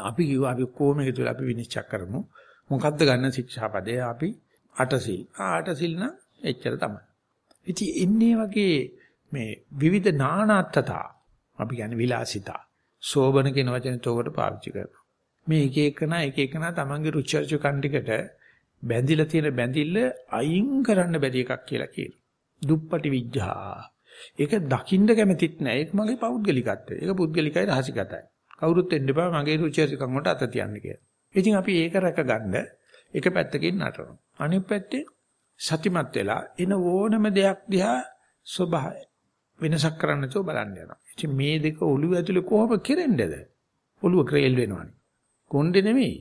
අපි කිව්වා අපි කොහොම එකතු වෙලා අපි විනිශ්චය කරමු. මොකද්ද ගන්න ශික්ෂාපදේ අපි අටසිල්. ආ අටසිල් නම් එච්චර තමයි. ඉතින් ඉන්නේ වගේ මේ විවිධ නානාත්තා අපි කියන්නේ විලාසිතා. සෝබන කියන වචනේ තෝකට පාවිච්චි කරනවා. මේ එක එකන එක එකන තමන්ගේ රුචි අරුචිකන් ටිකට බැඳිලා තියෙන බැඳිල්ල අයින් කරන්න බැරි එකක් කියලා කියනවා. දුප්පටි විඥා. ඒක දකින්න කැමතිත් නෑ. ඒක මගේ පෞද්ගලිකත්වය. ඒක පුද්ගලිකයි රහසිගතයි. කවුරුත් එන්න එපා මගේ රුචි අරුචිකන් වලට අත තියන්න කියලා. ඉතින් අපි ඒක රැකගන්න එක පැත්තකින් නටනවා. අනිත් පැත්තේ සතිමත් වෙලා එන ඕනම දෙයක් දිහා ස්වභාවය වෙනසක් කරන්න නැතුව බලන්න යනවා. ඉතින් මේ දෙක ඔළුව ඇතුලේ කොහොම කෙරෙන්නේද? ඔළුව ක්‍රේල් වෙනවනේ. කොණ්ඩේ නෙමෙයි.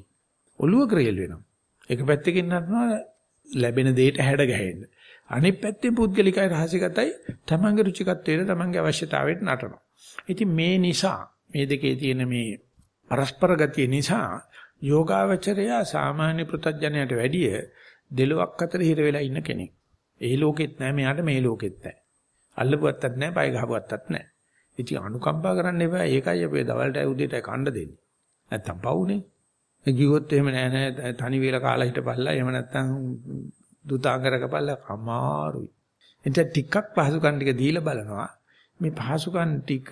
ඔළුව ක්‍රේල් වෙනවා. එක පැත්තකින් නටනවා ලැබෙන දෙයට හැඩ ගැහෙන්න. අනිත් පැත්තේ පුද්ගලිකයි රහසිගතයි තමන්ගේ රුචිකත්වයට තමන්ගේ අවශ්‍යතාවයට නටනවා. ඉතින් මේ නිසා මේ දෙකේ තියෙන මේ පරස්පර ගතිය නිසා යෝගාවචරය සාමාන්‍ය පෘථජ්ජනයට වැඩිය දෙලොක් අතර හිර වෙලා ඉන්න කෙනෙක්. ඒ ලෝකෙත් නැහැ මෙයාට මේ ලෝකෙත් නැහැ. අල්ලපුවත්තක් නැහැ, පය ගහපුවත්තක් නැහැ. ඉතින් අනුකම්පා කරන්න එපා. ඒකයි අපි දවල්ටයි උදේටයි කන්න දෙන්නේ. නැත්තම් පවුනේ. ඒ කිව්වොත් එහෙම නෑ නෑ තනි වේල කාලා හිටපල්ලා. එහෙම නැත්තම් දුතාංගරකපල්ලා අමාරුයි. එතන ටිකක් පහසුකම් ටික දීලා බලනවා. මේ පහසුකම් ටික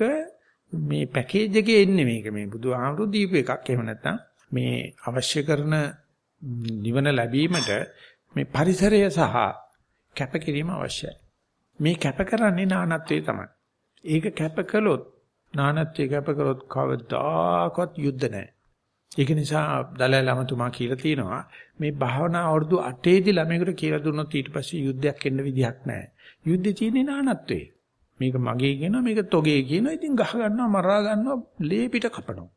මේ පැකේජ් එකේ එන්නේ මේක මේ බුදුහාමුදුරු දීපු එකක්. එහෙම නැත්තම් මේ අවශ්‍ය කරන නිවන ලැබීමට මේ පරිසරය සහ කැපකිරීම අවශ්‍යයි. මේ කැප කරන්නේ නානත්වයේ තමයි. ඒක කැප කළොත් නානත්වයේ කැප කළොත් කවදාකවත් යුද්ධ නැහැ. ඒක නිසා දලයි ළමතුමා කියලා තියෙනවා මේ භාවනා අවුරුදු 8 දී ළමයෙකුට කියලා දුන්නොත් ඊට පස්සේ යුද්ධයක් එන්න විදිහක් නැහැ. යුද්ධේ තියෙන්නේ නානත්වයේ. මේක මගේ කියනවා මේක තොගේ කියනවා. ඉතින් ගහ ගන්නවා මරා ගන්නවා ලේ පිට කපනවා.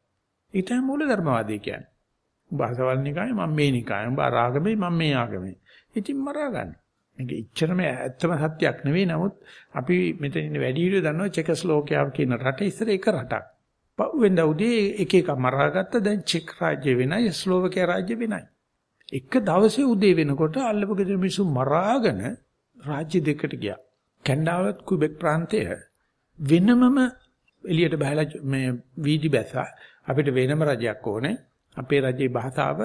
ඒ තමයි මූල ධර්මවාදී කියන්නේ. උඹ අසවල් නිකායේ මම මේ නිකායේ උඹ ආගමේ මම මේ ආගමේ. ඉතින් මරා ගන්න. මේක ඉච්චරම ඇත්තම සත්‍යයක් නෙවෙයි නමුත් අපි මෙතන ඉන්න වැඩි හිටියෝ දන්නවා චෙකස්ලෝකියාව කියන රට ඉස්සර එක රටක්. පහුවෙන්ද උදේ එක එක මරාගත්ත දැන් චෙක් රාජ්‍ය වෙනයි ස්ලෝවකියා රාජ්‍ය වෙනයි. එක දවසේ උදේ වෙනකොට අල්ලපු ගෙදර මිනිස්සු මරාගෙන රාජ්‍ය දෙකට ගියා. කැනඩාවත් කුබෙක් ප්‍රාන්තය වෙනමම එළියට බහලා මේ වීදි බැස්සා අපිට වෙනම රජයක් ඕනේ. අපේ රජයේ භාෂාව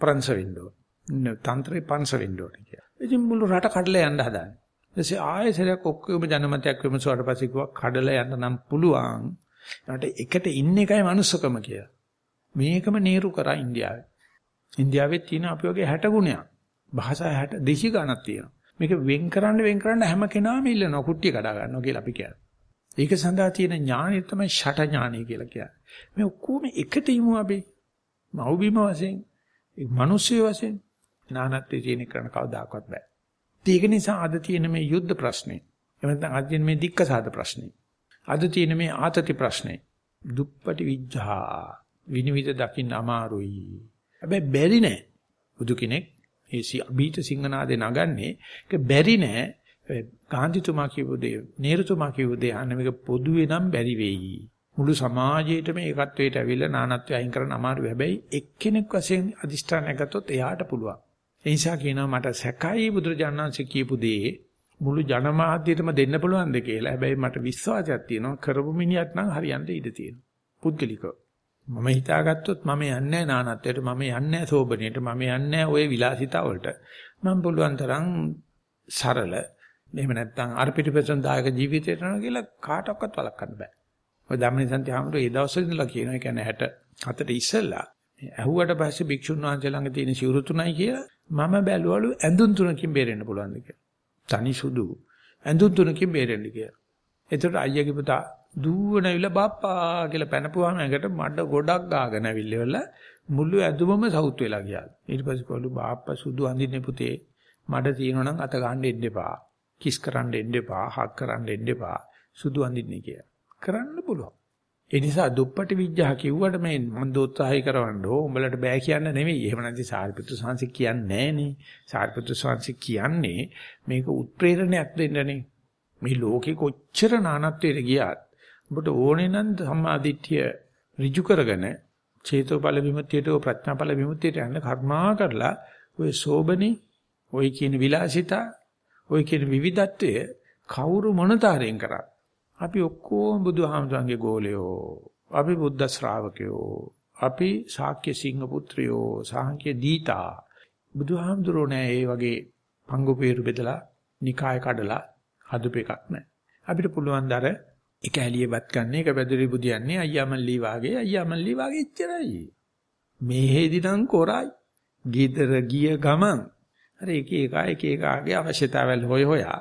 ප්‍රංශ වෙන්න ඕනේ. තන්ත්‍රේ පංශ වෙන්න ඕනේ කියලා. ඉතින් මුළු රට කඩලා යන්න හදාන්නේ. ඊටසේ ආයෙසරයක් ඔක්කොම ජනමතයක් විමසුවාට පස්සේ කිව්වා කඩලා යන්න නම් පුළුවන්. ඒකට එකට ඉන්න එකයි manussකම කියලා. මේකම නේරු කරා ඉන්දියාවේ. ඉන්දියාවේ තියෙන අපි වගේ 60 ගුණයක්. භාෂා 60 දෙසි ගණක් තියෙනවා. මේක වෙන් කරන්න වෙන් කරන්න හැම කෙනාම ඉල්ලනවා කුට්ටිය කඩා ගන්නවා කියලා අපි කියන්නේ. ඒක සඳහා තියෙන ඥානය තමයි ෂට ඥානය කියලා කියන්නේ. මේ ඔක්කොම එකට යමු අපි. මව්බිම වශයෙන්, මිනිස්සු වශයෙන් නානත්වයේ තියෙන කරන කවදාකවත් බෑ. ඒක නිසා අද තියෙන මේ යුද්ධ ප්‍රශ්නේ, එහෙම නැත්නම් අද තියෙන මේ දික්කසාද ප්‍රශ්නේ, අද තියෙන මේ ආතති ප්‍රශ්නේ, දුප්පටි විඥා විනිවිද දකින්න අමාරුයි. හැබැයි බැරි නෑ. බුදු කෙනෙක් ඒ අභීත සිංහනාදේ නගන්නේ ඒක බැරි නෑ. ගාන්ධිතුමා කියපු දේ, නේරුතුමා කියපු දේ අන්න මේක පොදුවේ නම් බැරි වෙයි. මුළු සමාජයේටම ඒකත්වයට ඇවිල්ලා නානත්වය අයින් කරන්න අමාරුයි. හැබැයි එක්කෙනෙක් වශයෙන් අදිෂ්ඨානයක් ගත්තොත් එයාට පුළුවන්. ඒ නිසා කියනවා මට සැකයි බුදුරජාණන්සේ කියපු දේ මුළු ජනමාධ්‍යයටම දෙන්න පුළුවන්ද කියලා. හැබැයි මට විශ්වාසයක් තියෙනවා කරපු මිනිහත් නම් හරියන්න ඉඩ තියෙනවා. පුද්ගලිකව. මම හිතාගත්තොත් මම යන්නේ නානත්වයට මම යන්නේ සෝබණයට මම යන්නේ ওই විලාසිතා වලට. මම පුළුවන් තරම් සරල එහෙම නැත්නම් අර්පිතපසන් දායක ජීවිතයට යනවා කියලා කාටවත් වළක්වන්න බෑ. ඔය ධම්මනිසන්ති හාමුදුරුවෝ ඒ දවස්වල ඉඳලා කියනවා. ඒ කියන්නේ 67 ඉස්සෙල්ලා ඇහුවට පස්සේ භික්ෂුන් වහන්සේ ළඟ තියෙන සිවුරු තුනයි කියලා මම බැලුවලු ඇඳුම් තුනකින් බේරෙන්න පුළුවන්ද කියලා. තනි සුදු ඇඳුම් තුනකින් බේරෙන්න කියලා. එතකොට අයියාගේ පුතා දුවනවිල බප්පා කියලා පැනපුවාම එකට මඩ ගොඩක් ගාගෙන ඇවිල්ලා මුළු ඇඳුමම සවුත් වෙලා ගියා. ඊට පස්සේ කොළු බාප්පා සුදු අඳින්නේ පුතේ මඩ තියෙනවා නම් අත ගන්න එන්න එපා. කිස් කරන්න එන්න එපා. හක් කරන්න එන්න එපා. සුදු අඳින්න කියලා. කරන්න පුළුවන්. ඒ නිසා දුප්පටි විඥා කිව්වට මේ මන් දෝත්සාහය කරවන්න ඕ උඹලට බෑ කියන්න නෙවෙයි. එහෙම නැති සාරිපුත්‍ර සංසි කියන්නේ නෑනේ. සාරිපුත්‍ර සංසි කියන්නේ මේක උත්ප්‍රේරණයක් දෙන්නනේ. මේ ලෝකේ කොච්චර නානත්වයට ගියත් ඔබට ඕනේ නම් සම්මාදිට්ඨිය ඍජු කරගෙන චේතෝපල විමුක්තියට ප්‍රඥාපල විමුක්තියට යන්න කර්මා කරලා ඔය සෝබනේ ඔය කියන විලාසිතා ඔය කියන විවිධත්වය කවුරු මොනතරෙන් කරත් අපි ඔක්කොම බුදුහාමුදුරන්ගේ ගෝලයෝ අපි බුද්ධ ශ්‍රාවකයෝ අපි ශාක්‍ය සිංහ පුත්‍රයෝ සාංක්‍ය දීතා බුදුහාමුදුරෝ නෑ ඒ වගේ පංගු peeru බෙදලා නිකාය කඩලා හදුප එකක් නෑ. අපිට පුළුවන් දර එක ඇලියපත් ගන්න එක පැදුරි බුදියන්නේ අයියාමල්ලි වාගේ අයියාමල්ලි වාගේ එච්චරයි මේහෙදි නම් කොරයි. ගීතර ගිය ගමන් අර එක එක එක එකගේ අවශ්‍යතාවල් හොය හොයා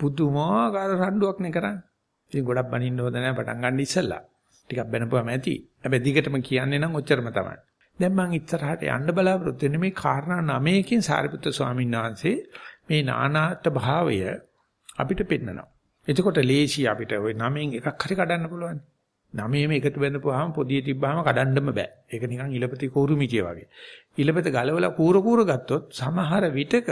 පුදුමාකාර රණ්ඩුවක් නේ කරන්නේ. ඉතින් ගොඩක් බනින්න හොද නැහැ පටන් ගන්න ඉස්සෙල්ලා. ටිකක් බැනපුවම ඇති. හැබැයි දිගටම කියන්නේ නම් ඔච්චරම තමයි. දැන් මම ඉස්සරහට යන්න බලාපොරොත්තු වෙන්නේ මේ කාරණා නවයකින් සාරිපුත්‍ර ස්වාමීන් වහන්සේ මේ නානාත් භාවය අපිට පෙන්නනවා. එතකොට ලේසි අපිට ওই නමෙන් එකක් හරි කඩන්න පුළුවන්. නමේම එකතු වෙනපුවාම පොදිය තිබ්බාම කඩන්නම බෑ. ඒක නිකන් ඉලපති කෝරුමිටිය වගේ. ඉලපත ගලවලා කූර කූර ගත්තොත් සමහර විටක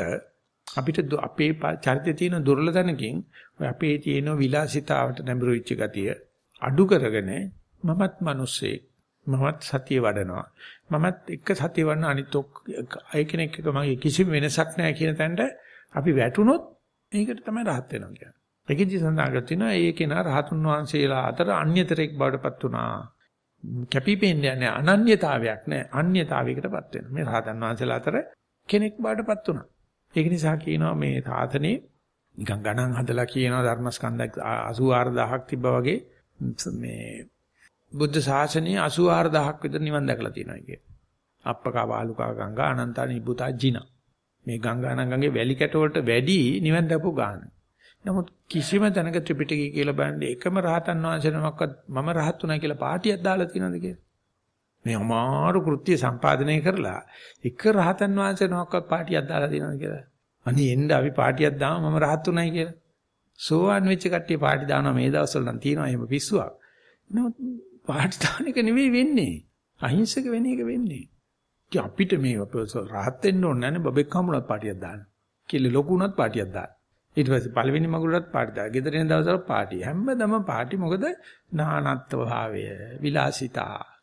අපිට අපේ චරිතයේ තියෙන දුර්ලභතනකින් ඔය අපේ තියෙන විලාසිතාවට නැඹුරු වෙච්ච ගතිය අඩු කරගෙන මමත් මිනිස්සේ මමත් සතිය වඩනවා මමත් එක සතිය වඩන අනිත් අය කෙනෙක් එක මගේ කිසිම වෙනසක් නැහැ කියන තැනට අපි වැටුනොත් මේකට තමයි rahat වෙනවා කියන්නේ. ඒකෙදි සඳහන් තිනවා ඒ කෙනා රහතුන් වහන්සේලා අතර අන්‍යතරෙක් බවටපත් උනා. කැපිපෙන්නේ නැහැ අනන්‍යතාවයක් නැහැ අන්‍යතාවයකටපත් වෙනවා. මේ රහතන් වහන්සේලා අතර කෙනෙක් බවටපත් උනා. ඒක නිසා කියනවා මේ සාතනේ නිකන් ගණන් හදලා කියනවා ධර්මස්කන්ධ 84000ක් තිබ්බා වගේ මේ බුද්ධ ශාසනයේ 84000ක් විතර නිවන් දැකලා තියෙනවා කිය. අප්පකා වාලුකා ගංගා අනන්තා නිබුතා ජින. මේ ගංගා නංගගේ වැලි කැට වලට වැඩි නිවන් දැකපු ගාන. නමුත් කිසිම තැනක ත්‍රිපිටකය කියලා බලන්නේ එකම රහතන් වහන්සේ නමක්වත් මම රහත් උනා කියලා පාටියක් දාලා තියෙනවද කියලා? මේ අමාරු කෘත්‍ය සම්පාදනය කරලා එක රහතන් වහන්සේ නමක්වත් පාටියක් දාලා තියෙනවද කියලා. අනේ එන්න අපි පාටියක් දාම මම රහත් උනායි කියලා. සෝවන් වෙච්ච කට්ටිය පාටි දානවා මේ දවස්වල නම් තියෙනවා එහෙම පිස්සුවක්. නමුත් පාටි දාන එක නෙවෙයි වෙන්නේ. අහිංසක වෙන එක වෙන්නේ. ඉතින් අපිට මේ රහත් වෙන්න ඕන නැනේ බබෙක් හම්බුනත් පාටියක් දාන්න. කෙල්ල ලොකු උනත් පාටියක් දාන්න. ඊට පස්සේ පළවෙනි මගුලටත් පාටි දාන්න. ගෙදර එන දවසට පාටි. හැමදම පාටි මොකද නානත්ව භාවය, විලාසිතා.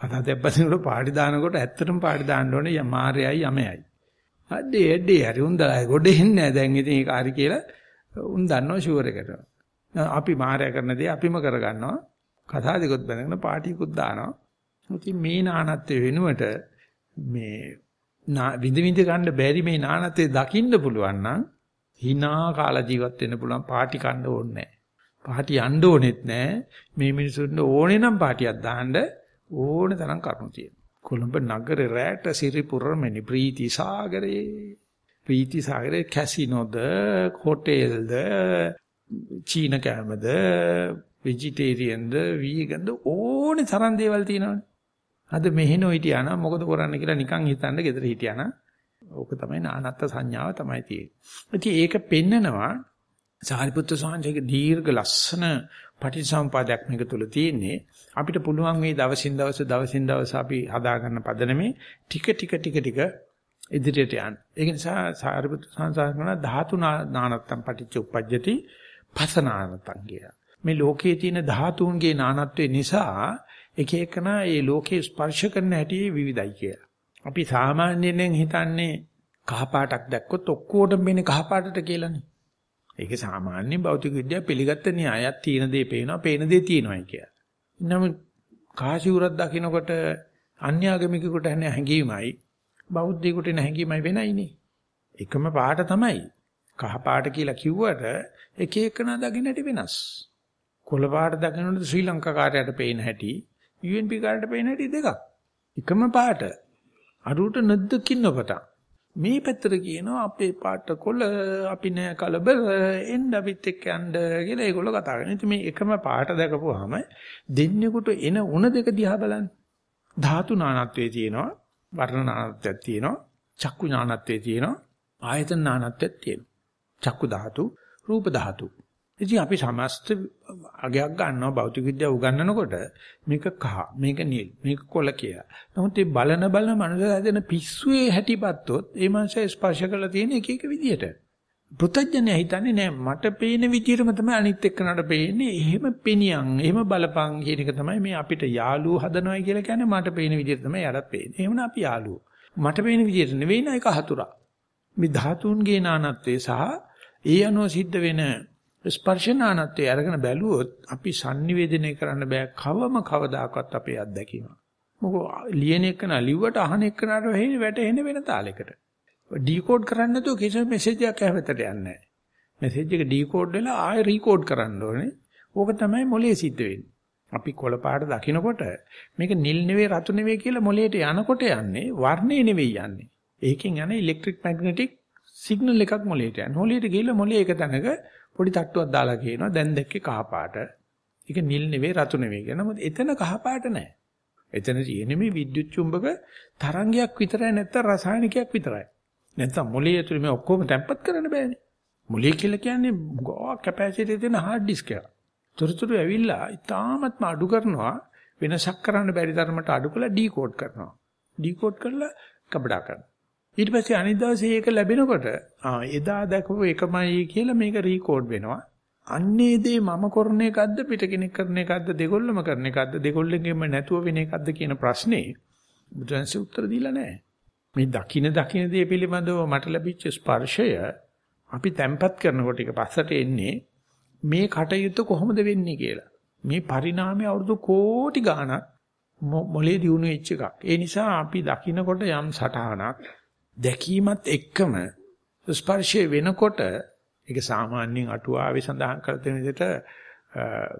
පතා දෙප්පසිනුට පාටි දානකොට ඇත්තටම පාටි දාන්න ඕනේ මාරයයි යමයයි. අඩේ ඇඩේ හරි උන්දලයි ගොඩේ ඉන්නේ නැහැ දැන් ඉතින් ඒක හරි කියලා උන් දන්නවා ෂුවර් එකට. අපි මාරය කරන දේ අපිම කරගන්නවා. කතා දෙකොත් බඳගෙන පාටියකුත් දානවා. ඉතින් මේ නානත්වයේ වෙනුවට මේ විඳ විඳ ගන්න බැරි මේ නානත්වයේ දකින්න පුළුවන් නම් hina කාලා ජීවත් වෙන්න පුළුවන් පාටි කන්න ඕනේ නැහැ. පාටි යන්න ඕනෙත් නැහැ. මේ මිනිසුන්ට ඕනේ නම් පාටියක් දාන්න ඕන තරම් කරුණු තියෙනවා. කොළඹ නගරේ රැට සිරිපුරමෙනි ප්‍රීති සාගරේ ප්‍රීති සාගරේ කැසිනෝද හෝටෙල්ද චීන කෑමද වෙජිටේරියන්ද වීගන්ද ඕනේ තරම් දේවල් තියෙනවනේ. අද මෙහෙනෝ හිටියා නම් මොකද කරන්න කියලා නිකන් හිතන්න ගෙදර හිටියා නම් ඕක තමයි නානත්ත් සංඥාව තමයි තියෙන්නේ. ඉතින් ඒක පෙන්නනවා සාරිපුත්‍ර සාංශයේ දීර්ඝ ලස්සන පටිච්චසමුපාදයක් මේක තුල තියෙන්නේ. අපිට පුළුවන් මේ දවසින් දවස දවසින් දවස අපි හදාගන්න පදනමේ ටික ටික ටික ටික ඉදිරියට යන්න. ඒක නිසා සාරිපුත්‍ර සංසාරකන ධාතු නානත්තම් පටිච්ච උප්පජ්ජති පසනානත්තම් කිය. මේ ලෝකයේ තියෙන ධාතුන්ගේ නානත්වය නිසා එක එකනා මේ ලෝකේ ස්පර්ශ කරන හැටි විවිධයි කියලා. අපි සාමාන්‍යයෙන් හිතන්නේ කහ පාටක් දැක්කොත් ඔක්කොටම වෙන්නේ කහ පාටට කියලානේ. ඒක සාමාන්‍ය භෞතික විද්‍යාව පිළිගත්ත න්‍යායක් තියෙන දේ පේනවා, පේන දේ තියෙනවායි කියලා. නමුත් කාශිවුරක් දකින්නකොට අන්‍යාගමිකයෙකුට එන හැඟීමයි බෞද්ධයෙකුට එන හැඟීමයි වෙනයිනේ. එකම පාට තමයි. කහ පාට කියලා කිව්වට එක එකනා දකින්නට වෙනස්. කොළ පාට දකින්නට ශ්‍රී ලංකා කාර්යයට පේන හැටි, UNP කාර්යයට පේන හැටි දෙකක්. එකම පාට. අරුට නැද්දකින් ඔබට. මේ පැත්තට කියනවා අපේ පාට කොළ අපි නෑ කලබල එන්න අපිත් එක්ක යන්න කියලා ඒගොල්ලෝ කතා කරනවා. ඉතින් මේ එකම පාට දැකපුවාම දෙන්නෙකුට එන උණ දෙක දිහා බලන්න. ධාතු නානත්වයේ තියෙනවා, වර්ණ නානත්වයක් තියෙනවා, චක්කු ඥානත්වයේ තියෙනවා, ආයතන නානත්වයක් තියෙනවා. චක්කු ධාතු, රූප ධාතු. ඉතින් අපි සමස්ත අගයක් ගන්නවා භෞතික විද්‍යාව උගන්වනකොට මේක කහ, මේක නිල්, මේක කොළ කියලා. නමුත් මේ බලන බලන මනස හැදෙන පිස්සුවේ හැටිපත්තොත් ඒ මනස ස්පර්ශ කරලා තියෙන එක එක විදියට. පෘතජ්ජනය හිතන්නේ නෑ මට පේන විදිහටම තමයි අනිත් එක්කනට පේන්නේ. එහෙම පෙනියන්, එහෙම බලපං කියන එක තමයි මේ අපිට යාළුවෝ හදනවයි කියලා කියන්නේ මට පේන විදිහට තමයි යඩත් පේන්නේ. එහෙමනම් අපි යාළුවෝ. මට පේන විදිහට නෙවෙයි නේක හතුරා. මේ ධාතුන්ගේ නානත්වය සහ ඒ අනුව සිද්ධ වෙන ස්පර්ශනානත්වය අරගෙන බැලුවොත් අපි sannivedanaya කරන්න බෑ කවම කවදාකවත් අපේ අත්දැකීම. මොකෝ ලියන එක නා ලිව්වට අහන එක නාට වැටෙන වෙන තාලයකට. ඩිකෝඩ් කරන්න නැතුව කිසිම මෙසේජ් එකක් ඇහැවතට යන්නේ නැහැ. මෙසේජ් එක ඩිකෝඩ් වෙලා ආයෙ රීකෝඩ් කරන්න ඕනේ. ඕක තමයි මොලේ සිද්ධ වෙන්නේ. අපි කොළ පාට දකිනකොට මේක නිල් නෙවෙයි රතු නෙවෙයි කියලා මොලේට යනකොට යන්නේ වර්ණේ නෙවෙයි යන්නේ. ඒකෙන් යන ඉලෙක්ට්‍රික් මැග්නටික් සිග්නල් එකක් මොලේට යන. මොලේට ගිහිල්ලා මොලේ එක තැනක පොඩි තට්ටුවක් දාලා කියනවා දැන් දැක්කේ කහ පාට. ඒක නිල් නෙවෙයි රතු නෙවෙයි කියන මොකද එතන කහ පාට නැහැ. එතන තියෙන්නේ මේ විද්‍යුත් චුම්බක තරංගයක් විතරයි නැත්නම් රසායනිකයක් විතරයි. නැත්නම් මොලේ ඇතුලේ මේ ඔක්කොම තැම්පත් කරන්න බෑනේ. මොලේ කියලා කියන්නේ ගෝ කැපැසිටි තියෙන හાર્ඩ් ඩිස්ක් එක. තොරතුරු ඇවිල්ලා ඉතාමත්ම අඩු කරනවා වෙනසක් කරන්න බැරි තරමට අඩු කරලා ඩිකෝඩ් කරනවා. ඩිකෝඩ් කරලා කබඩා කරනවා. ඊට පස්සේ අනිත් දවසේ ඒක ලැබෙනකොට ආ එදා දැකපු එකමයි කියලා මේක රීකෝඩ් වෙනවා. අන්නේ දේ මම කරන එකක්ද පිට කෙනෙක් කරන එකක්ද දෙගොල්ලම කරන එකක්ද දෙගොල්ලෙන්ගෙම නැතුව වෙන එකක්ද කියන ප්‍රශ්නේ බුදුන්සේ උත්තර දීලා නැහැ. මේ දකින දකින දේ පිළිබඳව මට ලැබිච්ච ස්පර්ශය අපි තැම්පත් කරනකොට ඒක පස්සට එන්නේ මේ කටයුත්ත කොහොමද වෙන්නේ කියලා. මේ පරිණාමය අවුරුදු කෝටි ගාණක් මොලේ දියුණු වෙච්ච එකක්. ඒ නිසා අපි දකිනකොට යම් සටහනක් දැකීමත් එක්කම ස්පර්ශය වෙනකොට ඒක සාමාන්‍යයෙන් අටුවාවේ සඳහන් කර තියෙන විදිහට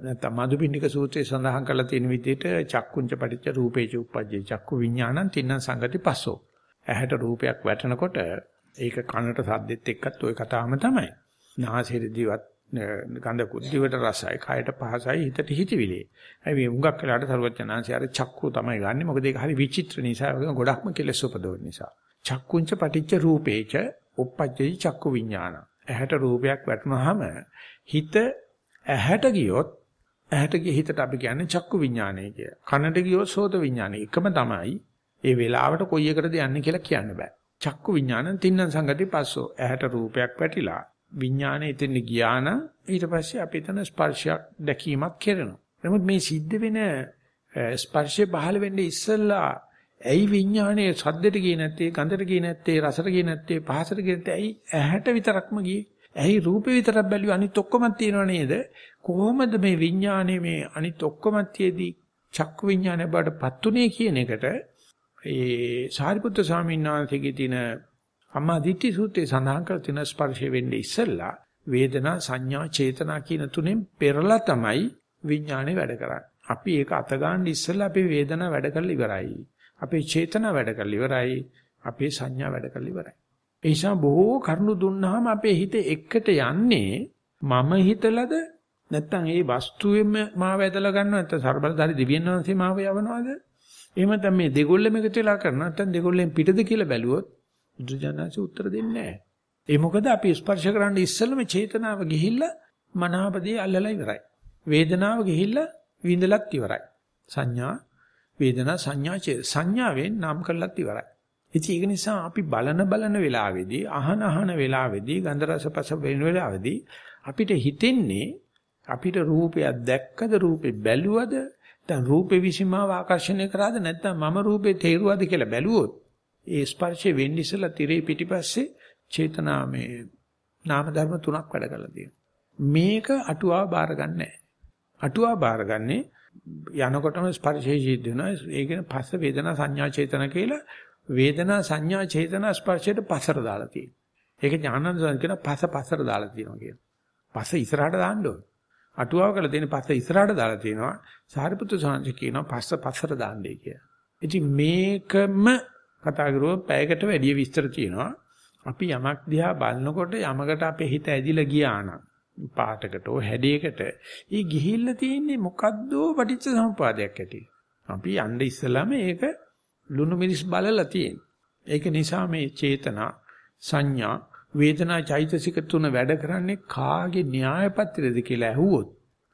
නැත්නම් මදුපිණ්ඩික සූත්‍රයේ සඳහන් කරලා තියෙන විදිහට චක්කුංච පටිච්ච රූපේච උප්පජ්ජේ චක්කු විඥානං තින්න සංගති පස්සෝ ඇහැට රූපයක් වැටෙනකොට ඒක කනට සද්දෙත් එක්කත් ওই කතාවම තමයි. නාසයේ දිවත් ගඳ කුද්ධිවට රසයි, කයට පහසයි, හිතට හිතවිලි. ඒ මේ උඟක් වෙලාට සරුවචනාංශය අර චක්කු තමයි ගන්නෙ. මොකද ඒක හරි විචිත්‍ර නිසා, ගොඩක්ම කෙලස් උපදවන නිසා. චක්කුංච පටිච්ච රූපේච උප්පජ්ජයි චක්කු විඥාන. ඇහැට රූපයක් වැටුනහම හිත ඇහැට ගියොත් ඇහැට ගිය හිතට අපි කියන්නේ චක්කු විඥානය කිය. කනට ගියොත් සෝත විඥානය. එකම තමයි. ඒ වෙලාවට කොයි එකටද යන්නේ කියලා කියන්න බෑ. චක්කු විඥානං තින්නම් සංගති පස්සෝ. ඇහැට රූපයක් වැටිලා විඥානය එතෙන් ගියා නම් ඊට පස්සේ අපි එතන ස්පර්ශයක් දැකීමක් කරනවා. නමුත් මේ සිද්ධ වෙන ස්පර්ශය පහළ වෙන්නේ ඉස්සෙල්ලා ඇයි විඥානයේ සද්දට ගියේ නැත්තේ, ගන්ධට ගියේ නැත්තේ, රසට ගියේ නැත්තේ, පහසට ගියේ නැත්තේ, ඇයි ඇහැට විතරක්ම ගියේ? ඇයි රූපේ විතරක් බැලුවේ අනිත් ඔක්කොම තියෙනව නේද? කොහොමද මේ විඥානයේ මේ අනිත් ඔක්කොම තියේදී චක්කු විඥානය බඩපත් උනේ කියන එකට ඒ සාරිපුත්‍ර ස්වාමීන් වහන්සේගේ තියෙන අම්මා දිට්ඨි සූත්‍රයේ සඳහන් කර තියෙන ස්පර්ශය වෙන්නේ ඉස්සෙල්ලා වේදනා සංඥා චේතනා කියන තුනෙන් පෙරලා තමයි විඥානේ වැඩ කරන්නේ. අපි ඒක අත ගන්න ඉස්සෙල්ලා අපේ වේදනා වැඩ කරලා ඉවරයි. අපේ චේතනා වැඩ කරලා ඉවරයි. අපේ සංඥා වැඩ කරලා ඉවරයි. ඒ නිසා බොහෝ කරුණු දුන්නාම අපේ හිත එකට යන්නේ මම හිතලද නැත්නම් ඒ වස්තුවෙම මාව ඇදලා ගන්නව නැත්නම් ਸਰබලධාරි දිව්‍යන් වහන්සේ මාව යවනවද එහෙම නැත්නම් මේ දෙගොල්ලෙම එකතු වෙලා කරනවා නැත්නම් දෙගොල්ලෙන් පිටද කියලා බැලුවොත් බුදුජානනාංශ උත්තර දෙන්නේ නැහැ. ඒ මොකද අපි ස්පර්ශ කරන්න ඉස්සෙල්ලම චේතනාව ගිහිල්ලා මනාපදී අල්ලලා ඉවරයි. වේදනාව ගිහිල්ලා විඳලත් ඉවරයි. සංඥා වේදනා සංඥා සංඥාවෙන් නම් කරලත් ඉවරයි. ඉතින් ඒක නිසා අපි බලන බලන වෙලාවේදී අහන අහන වෙලාවේදී ගන්ධ රස පස වෙන වෙලාවේදී අපිට හිතෙන්නේ අපිට රූපයක් දැක්කද රූපේ බැලුවද දැන් රූපේ විසීමාව ආකර්ෂණය කරාද නැත්නම් මම රූපේ තේරුවද කියලා බැලුවොත් ඒ ස්පර්ශයේ වෙන්නේ ඉස්සලා tire පිටිපස්සේ චේතනාමේ නාම ධර්ම තුනක් වැඩ කරලා තියෙනවා. මේක අටුවාව බාරගන්නේ අටුවාව බාරගන්නේ යනකොටම ස්පර්ශයේ සිද්ධ වෙනවා. ඒකෙන් පස්ස වේදනා සංඥා චේතන කියලා වේදනා සංඥා චේතන ස්පර්ශයට පසර දාලා තියෙනවා. ඒක ඥානන්ද කියන පස පසර දාලා තියෙනවා කියන. පස ඉස්සරහට දාන්න ඕනේ. අටුවාව කරලා තියෙන පස්ස ඉස්සරහට දාලා තියෙනවා. සාරිපුත්‍ර සාංශ කියනවා පස්ස පස්සට දාන්නේ කියලා. ඉතින් මේකම කතා කරුවොත් පැයකට වැඩි විස්තර තියෙනවා. අපි යමක් දිහා බලනකොට යමකට අපේ හිත ඇදිලා ගියා නම් පාටකට හෝ හැඩයකට ඊ ගිහිල්ලා තියෙන්නේ මොකද්ද පටිච්ච සමුපාදයක් ඇති. අපි යන්න ඉස්සලාම ඒක ලුණු මිරිස් බලලා තියෙන. ඒක නිසා මේ චේතනා සංඥා වේදනා චෛතසික තුන වැඩ කරන්නේ කාගේ න්‍යාය පත්‍රයද කියලා ඇහුවොත්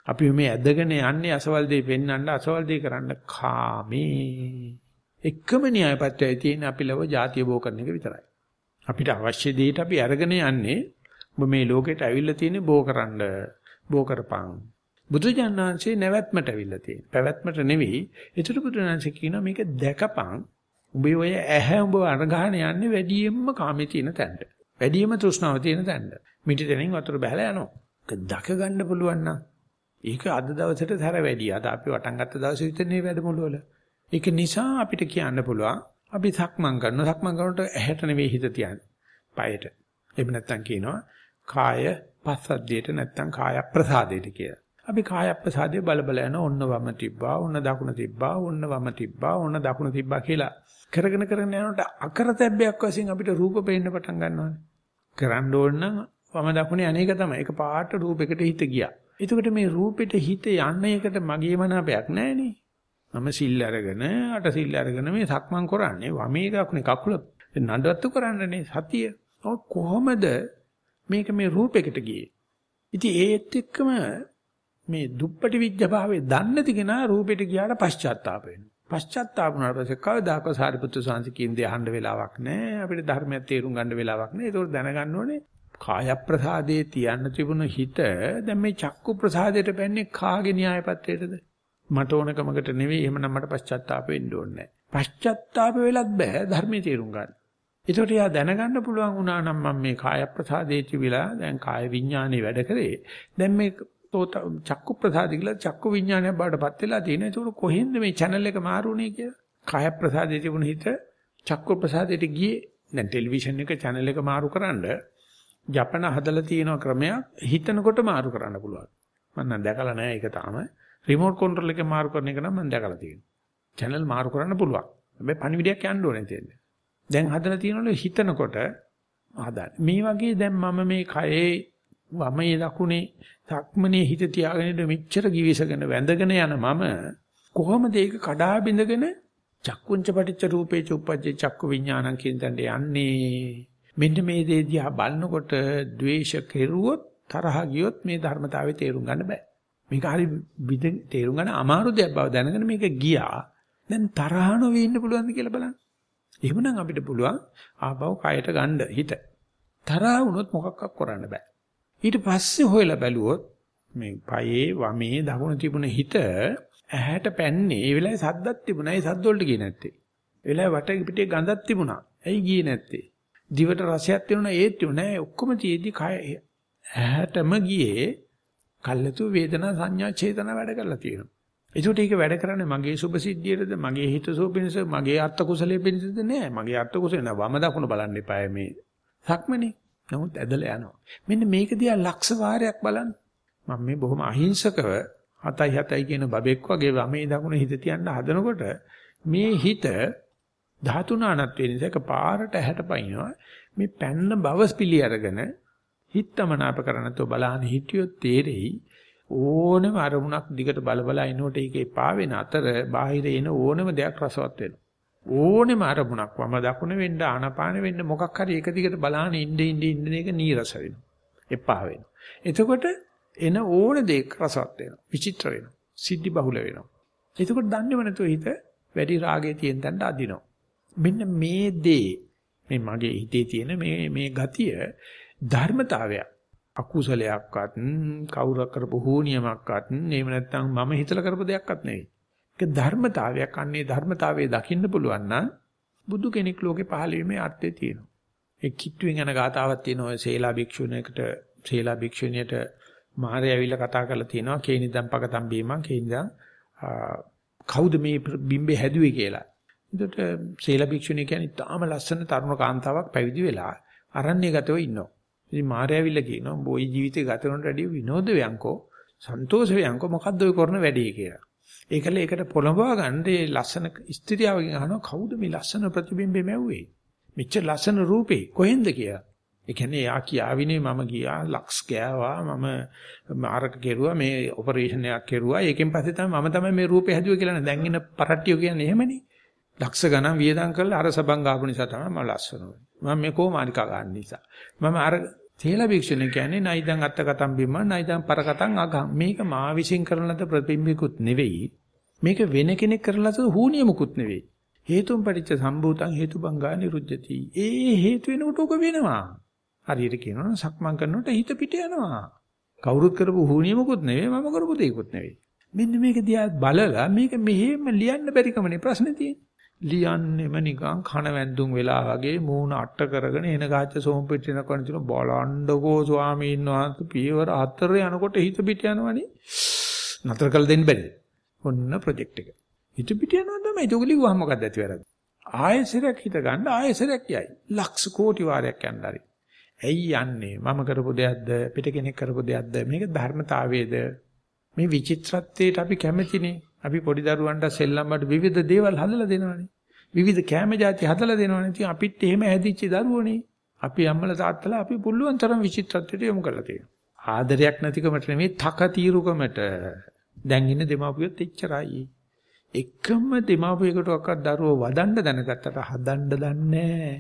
අපි මේ ඇදගෙන යන්නේ අසවල් දෙය පෙන්වන්න අසවල් දෙය කරන්න කාමේ එකම න්‍යාය පත්‍රයයි තියෙන අපි ලව ಜಾතිය බෝ කරන එක විතරයි අපිට අවශ්‍ය දෙයට අපි අරගෙන යන්නේ ඔබ මේ ලෝකෙට ඇවිල්ලා තියෙන්නේ බෝ කරන්න බෝ කරපං බුදුජානනාංශේ නැවැත්මට ඇවිල්ලා තියෙන. පැවැත්මට නෙවෙයි. ඒතර බුදුජානනාංශේ කියනවා මේක දැකපං. උඹේ ඔය ඇහැ උඹ අරගහන යන්නේ වැඩියෙන්ම කාමේ තියෙන තැනට. වැඩියෙන්ම තෘෂ්ණාව තියෙන තැනට. මිටිතෙනින් වතුර බහලා යනවා. ඒක දක ගන්න පුළුවන් නම් ඒක අද දවසට තර වැඩි. අද අපි වටන් ගත්ත දවසේ විතරනේ වැඩමුළු වල. ඒක නිසා අපිට කියන්න පුළුවන් අපි සක්මන් කරනවා. සක්මන් කරනකොට ඇහැට නෙවෙයි හිත තියන්නේ. පයට. එහෙම නැත්නම් කියනවා කාය පස්සද්ධියට නැත්නම් කාය ප්‍රසාදයට කියලා. අපි කාය ප්‍රසාදයේ බල බල යන ඔන්න වම තිබ්බා, ඔන්න දකුණ තිබ්බා, ඔන්න වම තිබ්බා, ඔන්න දකුණ තිබ්බා කියලා කරගෙන කරගෙන යනකොට අකරතැබ්බයක් වශයෙන් අපිට රූප පේන්න පටන් ගන්නවානේ. කරන්න ඕන නම් වම දකුණේ අනේක තමයි. ඒක පාට රූපයකට හිත ගියා. එතකොට මේ රූපෙට හිත යන්න එකට මගේ මනාපයක් නැහැනේ. මම සිල් අරගෙන අට සිල් අරගෙන මේ සක්මන් කරන්නේ වමේ දකුණේ කකුල නඩවත්තු කරන්නනේ සතිය. කොහොමද මේක මේ රූපයකට ගියේ? ඉතින් ඒත් එක්කම මේ දුප්පටි විඥාභාවයේ දන්නේ නැති කෙනා රූපෙට ගියාට පශ්චාත්තාප වෙනවා. පශ්චාත්තාප වුණාට පස්සේ කවදාකවත් සාරිපුත්‍ර සාංශ කියන්නේ අහන්න වෙලාවක් නැහැ. අපිට ධර්මයක් තේරුම් ගන්න වෙලාවක් නැහැ. ඒක දැනගන්න ඕනේ. කාය ප්‍රසාදේ තියන්න තිබුණ හිත දැන් මේ චක්කු ප්‍රසාදයට පැන්නේ කාගේ න්‍යාය පත්‍රයටද? මට ඕනකමකට නෙවෙයි. එහෙමනම් මට පශ්චාත්තාප වෙන්න ඕනේ නැහැ. පශ්චාත්තාප වෙලත් බෑ ධර්මයේ තේරුම් ගන්න. ඒකට යා දැනගන්න පුළුවන් වුණා නම් මම මේ කාය ප්‍රසාදේ තිබිලා දැන් කාය විඥානේ වැඩ කරේ. දැන් මේ සෝත චක්කු ප්‍රසාද කියලා චක්කු විඥානය බාටපත් වෙලා තියෙන. ඒක කොහෙන්ද මේ channel එක මාරුනේ කියලා? කාය ප්‍රසාදයේ තිබුණ හිත චක්කු ප්‍රසාදයට ගියේ. දැන් ටෙලිවිෂන් එක channel එක මාරු කරන්න ජපන හදලා තියෙන ක්‍රමයක් හිතනකොට මාරු කරන්න පුළුවන්. මම නම් දැකලා නැහැ ඒක තාම. රිමෝට් කන්ට්‍රෝල් එකේ මාරු කරන එක නම් මම දැකලා තියෙනවා. channel මාරු කරන්න පුළුවන්. හැබැයි පණිවිඩයක් යන්න ඕනේ තියෙන්නේ. දැන් හදලා තියෙනවලු හිතනකොට. හදන්න. මේ වගේ දැන් මම මේ කයේ වමේ දකුණේ සක්මනේ හිත තියාගෙන ඉඳ මෙච්චර givisගෙන වැඳගෙන යන මම කොහොමද ඒක කඩා බිඳගෙන චක්කුංච පටිච්ච රූපේ චුප්පජ්ජේ චක්කු විඥානං කියන තැනට යන්නේ? මෙන්න මේ දේ දිහා බලනකොට ද්වේෂ කෙරුවොත් තරහ ගියොත් මේ ධර්මතාවය තේරුම් ගන්න බෑ. මේක හරි තේරුම් ගන්න අමාරු දෙයක් බව දැනගෙන මේක ගියා. දැන් තරහ නොවී ඉන්න පුළුවන්ද කියලා බලන්න. එහෙමනම් අපිට පුළුවන් ආපහු කයට ගන්න හිත තරහ වුණොත් මොකක්වත් කරන්න බෑ ඊට පස්සේ හොයලා බැලුවොත් මේ පයේ වමේ දකුණ තිබුණ හිත ඇහැට පැන්නේ ඒ වෙලාවේ සද්දක් තිබුණා. ඒ සද්ද වලට ගියේ නැත්තේ. ඒ වෙලාවේ වට පිටේ ගඳක් තිබුණා. ඇයි ගියේ නැත්තේ? දිවට රසයක් තිබුණා ඒත් තිබුණා. ඔක්කොම තියේදී කය ඇහැටම ගියේ කල්ලතු වේදනා සංඥා චේතනා වැඩ කරලා තියෙනවා. ඒකට ඒක වැඩ කරන්නේ මගේ සුභසිද්ධියටද මගේ හිතසෝ පිණිස මගේ අර්ථ කුසලයේ පිණිසද නෑ මගේ අර්ථ කුසල නෑ වම දකුණ බලන්න එපා මේ සක්මනේ නමුත් ඇදලා යනවා. මෙන්න මේක දිහා ලක්ෂ වාරයක් බලන්න. මම මේ බොහොම අහිංසකව හතයි හතයි කියන බබෙක් වගේ වමේ දකුණ හිත තියන්න හදනකොට මේ හිත ධාතුනානත් වෙන නිසා පාරට ඇහැට පයින්නවා. මේ පැන්න බවස් පිළි අරගෙන හිතමනාප කරනතෝ බලහන් හිටියොත් තේරෙයි ඕනම අරමුණක් දිගට බල බල ඉනකොට ඒක එපා වෙන අතර බාහිර එන ඕනම දෙයක් රසවත් වෙනවා. ඕනෙම අරමුණක් වම දකුණ වෙන්න ආනපාන වෙන්න මොකක් හරි එක දිගට බලාන ඉන්න ඉන්න ඉන්න එක නීරස වෙනවා. එපා වෙනවා. එතකොට එන ඕන දෙයක් රසවත් වෙනවා. විචිත්‍ර වෙනවා. සිද්ධි බහුල වෙනවා. එතකොට දන්නේම නැතුව හිත වැඩි රාගයේ තියෙන තැනට අදිනවා. මෙන්න මේ දේ මේ මගේ හිතේ තියෙන මේ මේ ගතිය ධර්මතාවයක්. අකුසලයක්වත් කවුරු කරපු හෝනියමක්වත් එහෙම නැත්නම් මම හිතලා කරපු දෙයක්වත් නෙවෙයි. ඒක ධර්මතාවයක්. අන්නේ ධර්මතාවයේ දකින්න පුළුවන් නම් බුදු කෙනෙක් ලෝකේ පහළ වීමේ අර්ථය තියෙනවා. ඒ කිට්ටුවෙන් යන ගාතාවක් තියෙනවා. ඔය සේලා භික්ෂුණයකට සේලා භික්ෂුණියට මාරය ඇවිල්ලා කතා කරලා තියෙනවා. කේනිදම් පකතම් බීමන් කේනිදම් කවුද මේ බිම්බේ හැදුවේ කියලා. එතකොට සේලා භික්ෂුණිය කියන්නේ තාම ලස්සන තරුණ කාන්තාවක් පැවිදි වෙලා අරණ්‍ය ගතව ඉන්නවා. ඉතින් මාරය ඇවිල්ලා කියනවා "බොයි ජීවිතේ ගත කරනට වැඩිය විනෝද වයන්කෝ සන්තෝෂ වයන්කෝ මොකද්ද ඔය කරන වැඩේ කියලා." ඒකල ඒකට පොළඹවා ගන්න ඒ ලස්සන ස්ත්‍රියවගෙන් අහනවා කවුද මේ ලස්සන ප්‍රතිබිම්බෙ මැව්වේ? මෙච්චර ලස්සන රූපේ කොහෙන්ද කියලා. ඒ කියන්නේ යා කියාවිනේ මම ගියා ලක්ස් ගෑවා මම ආරක කෙරුවා මේ ඔපරේෂන් එකක් කෙරුවා ඒකෙන් පස්සේ තමයි මම තමයි මේ රූපේ හැදුවේ කියලා නේ දැන් ඉන්න පරට්ටියෝ කියන්නේ එහෙමනේ ලක්ෂ ගණන් වියදම් කරලා අර සබන් ගාපු නිසා තමයි මම ලස්සන වෙන්නේ. මම මේ කොමානිකා ගන්න නිසා. මම අර තේලා භික්ෂුණිය කියන්නේ නයිදන් අත්ත කතම් බිම්ම නයිදන් පර කතම් අගම්. මේක මා විශ්ින් කරන ලද ප්‍රතිබිම්බිකුත් නෙවෙයි. මේක වෙන කෙනෙක් කරන ලද හූනියමුකුත් නෙවෙයි. හේතුම් පටිච්ච සම්භූතං හේතුබංගා නිරුද්ධති. ඒ හේතු වෙනකොට උක වෙනවා. හරියට කියනවා සක්මන් කරනකොට හිත පිට යනවා. කවුරුත් කරපු හුනියමකුත් නෙවෙයි මම කරපු දෙයක්වත් නෙවෙයි. මෙන්න මේක දිහා බලලා මේක මෙහෙම ලියන්න බැරි කමනේ ප්‍රශ්නේ තියෙන්නේ. ලියන්නෙම නිකන් කන වැන්දුම් වෙලා වගේ මූණ අට කරගෙන එන ගාච්ච සෝම් පිටින කරන තුන බලන්නකෝ ස්වාමීන් වහන්සේ පියවර හතර යනකොට හිත පිට යනවනේ. නතර කළ දෙන්න බැරි. ඔන්න ප්‍රොජෙක්ට් එක. හිත පිට යනවා තමයි. ඒක ලිව්වහම මොකක්ද ඇති වැරද්ද? ආයෙසරයක් හිත ගන්න ආයෙසරයක් යයි. ලක්ෂ කෝටි වාරයක් යන්න හරි. ඇයි යන්නේ? මම කරපු දෙයක්ද? පිට කෙනෙක් කරපු දෙයක්ද? මේක ධර්මතාවයේද? මේ විචිත්‍රත්වයට අපි කැමතිනේ. අපි පොඩි දරුවන්ට සෙල්ලම් වලට විවිධ දේවල් හදලා දෙනවනේ. විවිධ කැම જાති හදලා දෙනවනේ. ඉතින් අපිත් එහෙම හැදිච්ච දරුවෝනේ. අපි අම්මලා තාත්තලා අපි පුළුවන් තරම් විචිත්‍රත්වයට යොමු කරලා තියෙනවා. ආදරයක් නැතිකමට නෙමෙයි තක తీරුකමට. දැන් ඉන්න දෙමාපියොත් එච්චරයි. එකම දෙමාපියෙකුට ඔක්ක දරුවෝ වදන්න දැනගත්තට හදන්න දන්නේ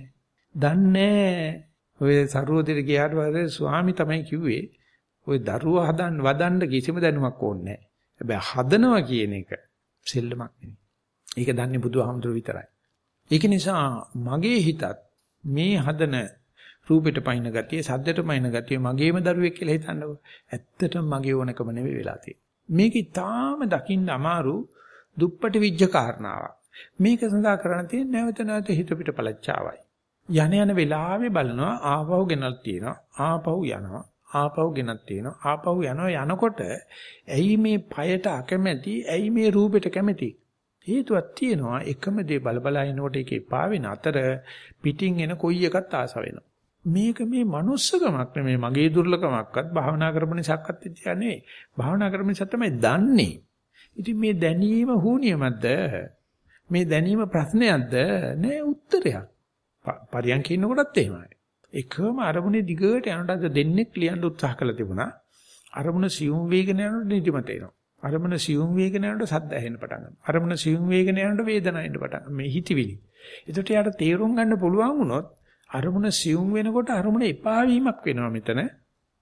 දන්නේ ඔය සරුවදිර ගියාට පස්සේ ස්වාමි තමයි කිව්වේ ඔය දරුවා හදන්න වදන්න කිසිම දැනුමක් ඕනේ නැහැ. හැබැයි හදනවා කියන එක සෙල්ලමක් නෙවෙයි. ඒක දන්නේ බුදුහාමුදුරු විතරයි. ඒක නිසා මගේ හිතත් මේ හදන රූපෙට පයින් ගතිය, සද්දෙට පයින් ගතිය මගේම දරුවෙක් කියලා හිතන්නකො. ඇත්තටම මගේ ඕනකම නෙවෙයි වෙලා තියෙන්නේ. මේක ඊටාම දකින්න අමාරු දුප්පටි විජ්ජ කාරණාවක්. මේක සඳහා කරණ තියෙන නැවත නැවත හිත පිට පළච්චාවයි. යන යන වෙලාවේ බලනවා ආපහු ගෙනල් තියෙනවා ආපහු යනවා ආපහු ගෙනත් තියෙනවා. ආපහු යනවා. යනකොට ඇයි මේ পায়ට අකමැති? ඇයි මේ රූපෙට කැමැති? හේතුවක් තියෙනවා. එකම දේ බල බල ඉනකොට ඒකේ පා වෙන අතර පිටින් එන කොයි එකත් ආස වෙනවා. මේක මේ manussකමක් නෙමෙයි. මගේ දුර්ලකමක්වත් භාවනා කරපු නිසාක්වත් තියා නෙවෙයි. භාවනා කරපු නිසා තමයි දන්නේ. ඉතින් මේ දැනීම හුනියමත්ද මේ දැනීම ප්‍රශ්නයක්ද? නෑ උත්තරයක්. පරියන්ක ඉන්නකොටත් එහෙමයි. එකම අරමුණේ දිගට යනකොට දෙන්නෙක් ලියන්න උත්සාහ කළා තිබුණා. අරමුණ සියුම් වේගන යනකොට නිදිමත එනවා. අරමුණ සියුම් වේගන යනකොට සද්ද ඇහෙන්න පටන් ගන්නවා. අරමුණ සියුම් වේගන යනකොට වේදනාව එන්න පටන් මේ හිතවිලි. ඒකට යාට තේරුම් ගන්න පුළුවන් වුණොත් අරමුණ සියුම් වෙනකොට අරමුණ එපා වීමක් වෙනවා මෙතන.